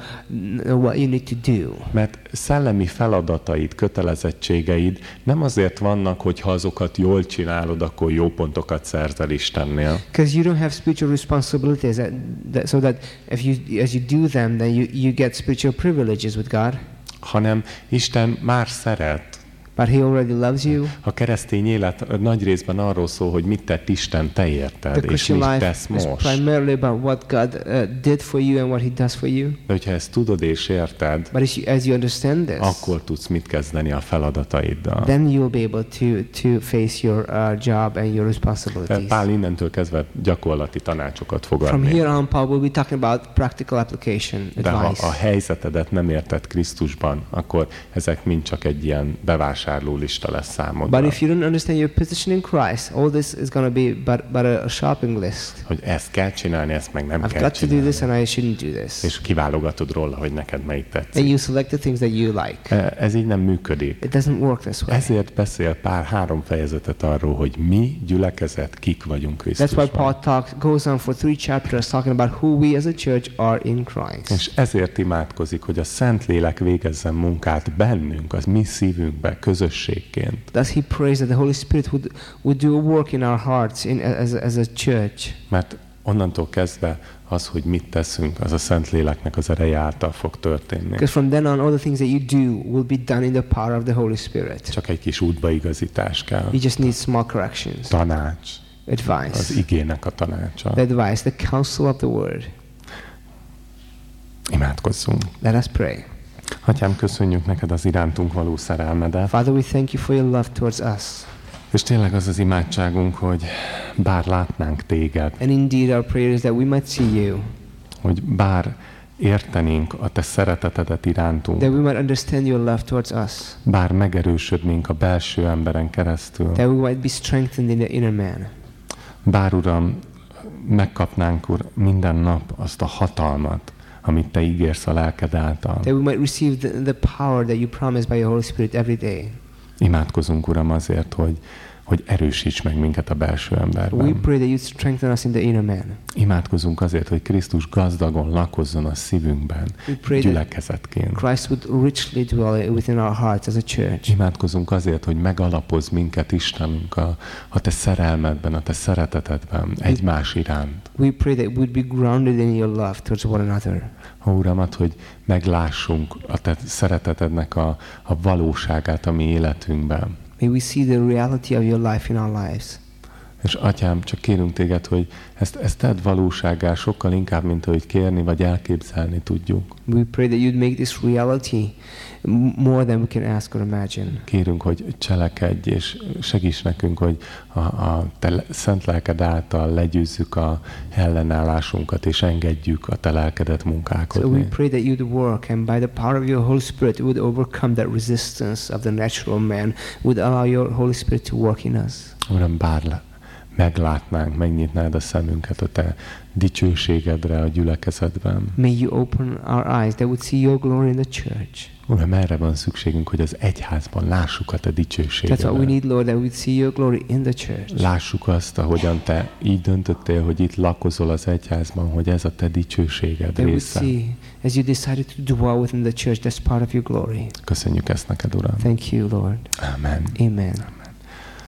know what you need to do. Mert szellemi feladataid, kötelezettségeid nem azért vannak, hogy ha azokat jól csinálod, akkor jó pontokat szerzel Istennél, Because you don't have spiritual responsibilities, that, that, so that if you, as you do them, then you, you get spiritual privileges with God. hanem Isten már szeret. But He already loves you. A keresztény élet nagy részben arról szól, hogy mit tett Isten te The érted, és Christian mit tesz is most. primarily about what God uh, did for you and what He does for you. De hogyha ezt tudod és érted, But as you, as you understand this, akkor tudsz mit kezdeni a feladataiddal. then you'll be able to, to face your uh, job and your responsibilities. Pál innentől kezdve gyakorlati tanácsokat fog From adni. here on, Paul will be talking about practical application De ha advice. a helyzetedet nem érted Krisztusban, akkor ezek mind csak egy ilyen bevásárló lista lesz számodra. But if you don't understand your position in Christ, all this is going to be but, but a, shopping list. Hogy ezt kell csinálni, ezt meg nem I've kell got to do this and I shouldn't do this. És kiválogatod róla, hogy neked melyik And tetszik. you select the things that you like. E- Ez így nem működik. It doesn't work this way. Ezért beszél pár három fejezetet arról, hogy mi gyülekezet, kik vagyunk That's why Krisztusban. Paul talks, goes on for three chapters talking about who we as a church are in Christ. És ezért imádkozik, hogy a Szentlélek végezzen munkát bennünk, az mi szívünkbe, közösségként. Thus he prays that the Holy Spirit would, would do a work in our hearts in, as, as a church. Mert onnantól kezdve az, hogy mit teszünk, az a Szentléleknek az ereje által fog történni. Because from then on, all the things that you do will be done in the power of the Holy Spirit. Csak egy kis útbaigazítás kell. You just need small corrections, Tanács, az advice, igének a tanácsa. the advice, the counsel of the word. Imádkozzunk. Let us pray. Atyám, köszönjük neked az irántunk való szerelmedet. Father, we thank you for your love towards us. És tényleg az az imádságunk, hogy bár látnánk téged, And indeed, our prayer is that we might see you, hogy bár értenénk a te szeretetedet irántunk, that we might understand your love towards us, bár megerősödnénk a belső emberen keresztül, that we might be strengthened in the inner man, bár Uram, megkapnánk Ur, minden nap azt a hatalmat, amit Te ígérsz a lelked által. that we might receive the, the power that you promise by your Holy Spirit every day. Imádkozunk, Uram, azért, hogy, hogy erősíts meg minket a belső We emberben. pray that you strengthen us in the inner man. Imádkozunk azért, hogy Krisztus gazdagon lakozzon a szívünkben, We pray gyülekezetként. Christ would richly dwell within our hearts as a church. Imádkozunk azért, hogy megalapoz minket Istenünk a, a te szerelmedben, a te szeretetedben, egymás iránt. We pray that we'd be grounded in your love towards one another. Ó, Uramat, hogy meglássunk a te szeretetednek a, a valóságát a mi életünkben. May we see the reality of your life in our lives. És Atyám, csak kérünk téged, hogy ezt, ezt tedd valóságá sokkal inkább, mint ahogy kérni vagy elképzelni tudjuk. We pray that you'd make this reality more than we can ask or imagine. Kérünk, hogy cselekedj, és segíts nekünk, hogy a, a te szent lelked által legyőzzük a ellenállásunkat, és engedjük a te lelkedet So we munkálkodni. pray that you'd work, and by the power of your Holy Spirit, would overcome that resistance of the natural man, would allow your Holy Spirit to work in us. Uram, bár meglátnánk, megnyitnád a szemünket a te dicsőségedre a gyülekezetben. May you open our eyes that would see your glory in the church. Uram, erre van szükségünk, hogy az egyházban lássuk a te That's what we dicsőségedet. need, Lord, that we'd see your glory in the church. Lássuk azt, ahogyan te így döntöttél, hogy itt lakozol az egyházban, hogy ez a te dicsőséged That we része. see, as you decided to dwell within the church, that's part of your glory. Köszönjük ezt neked, Uram. Thank you, Lord. Amen. Amen.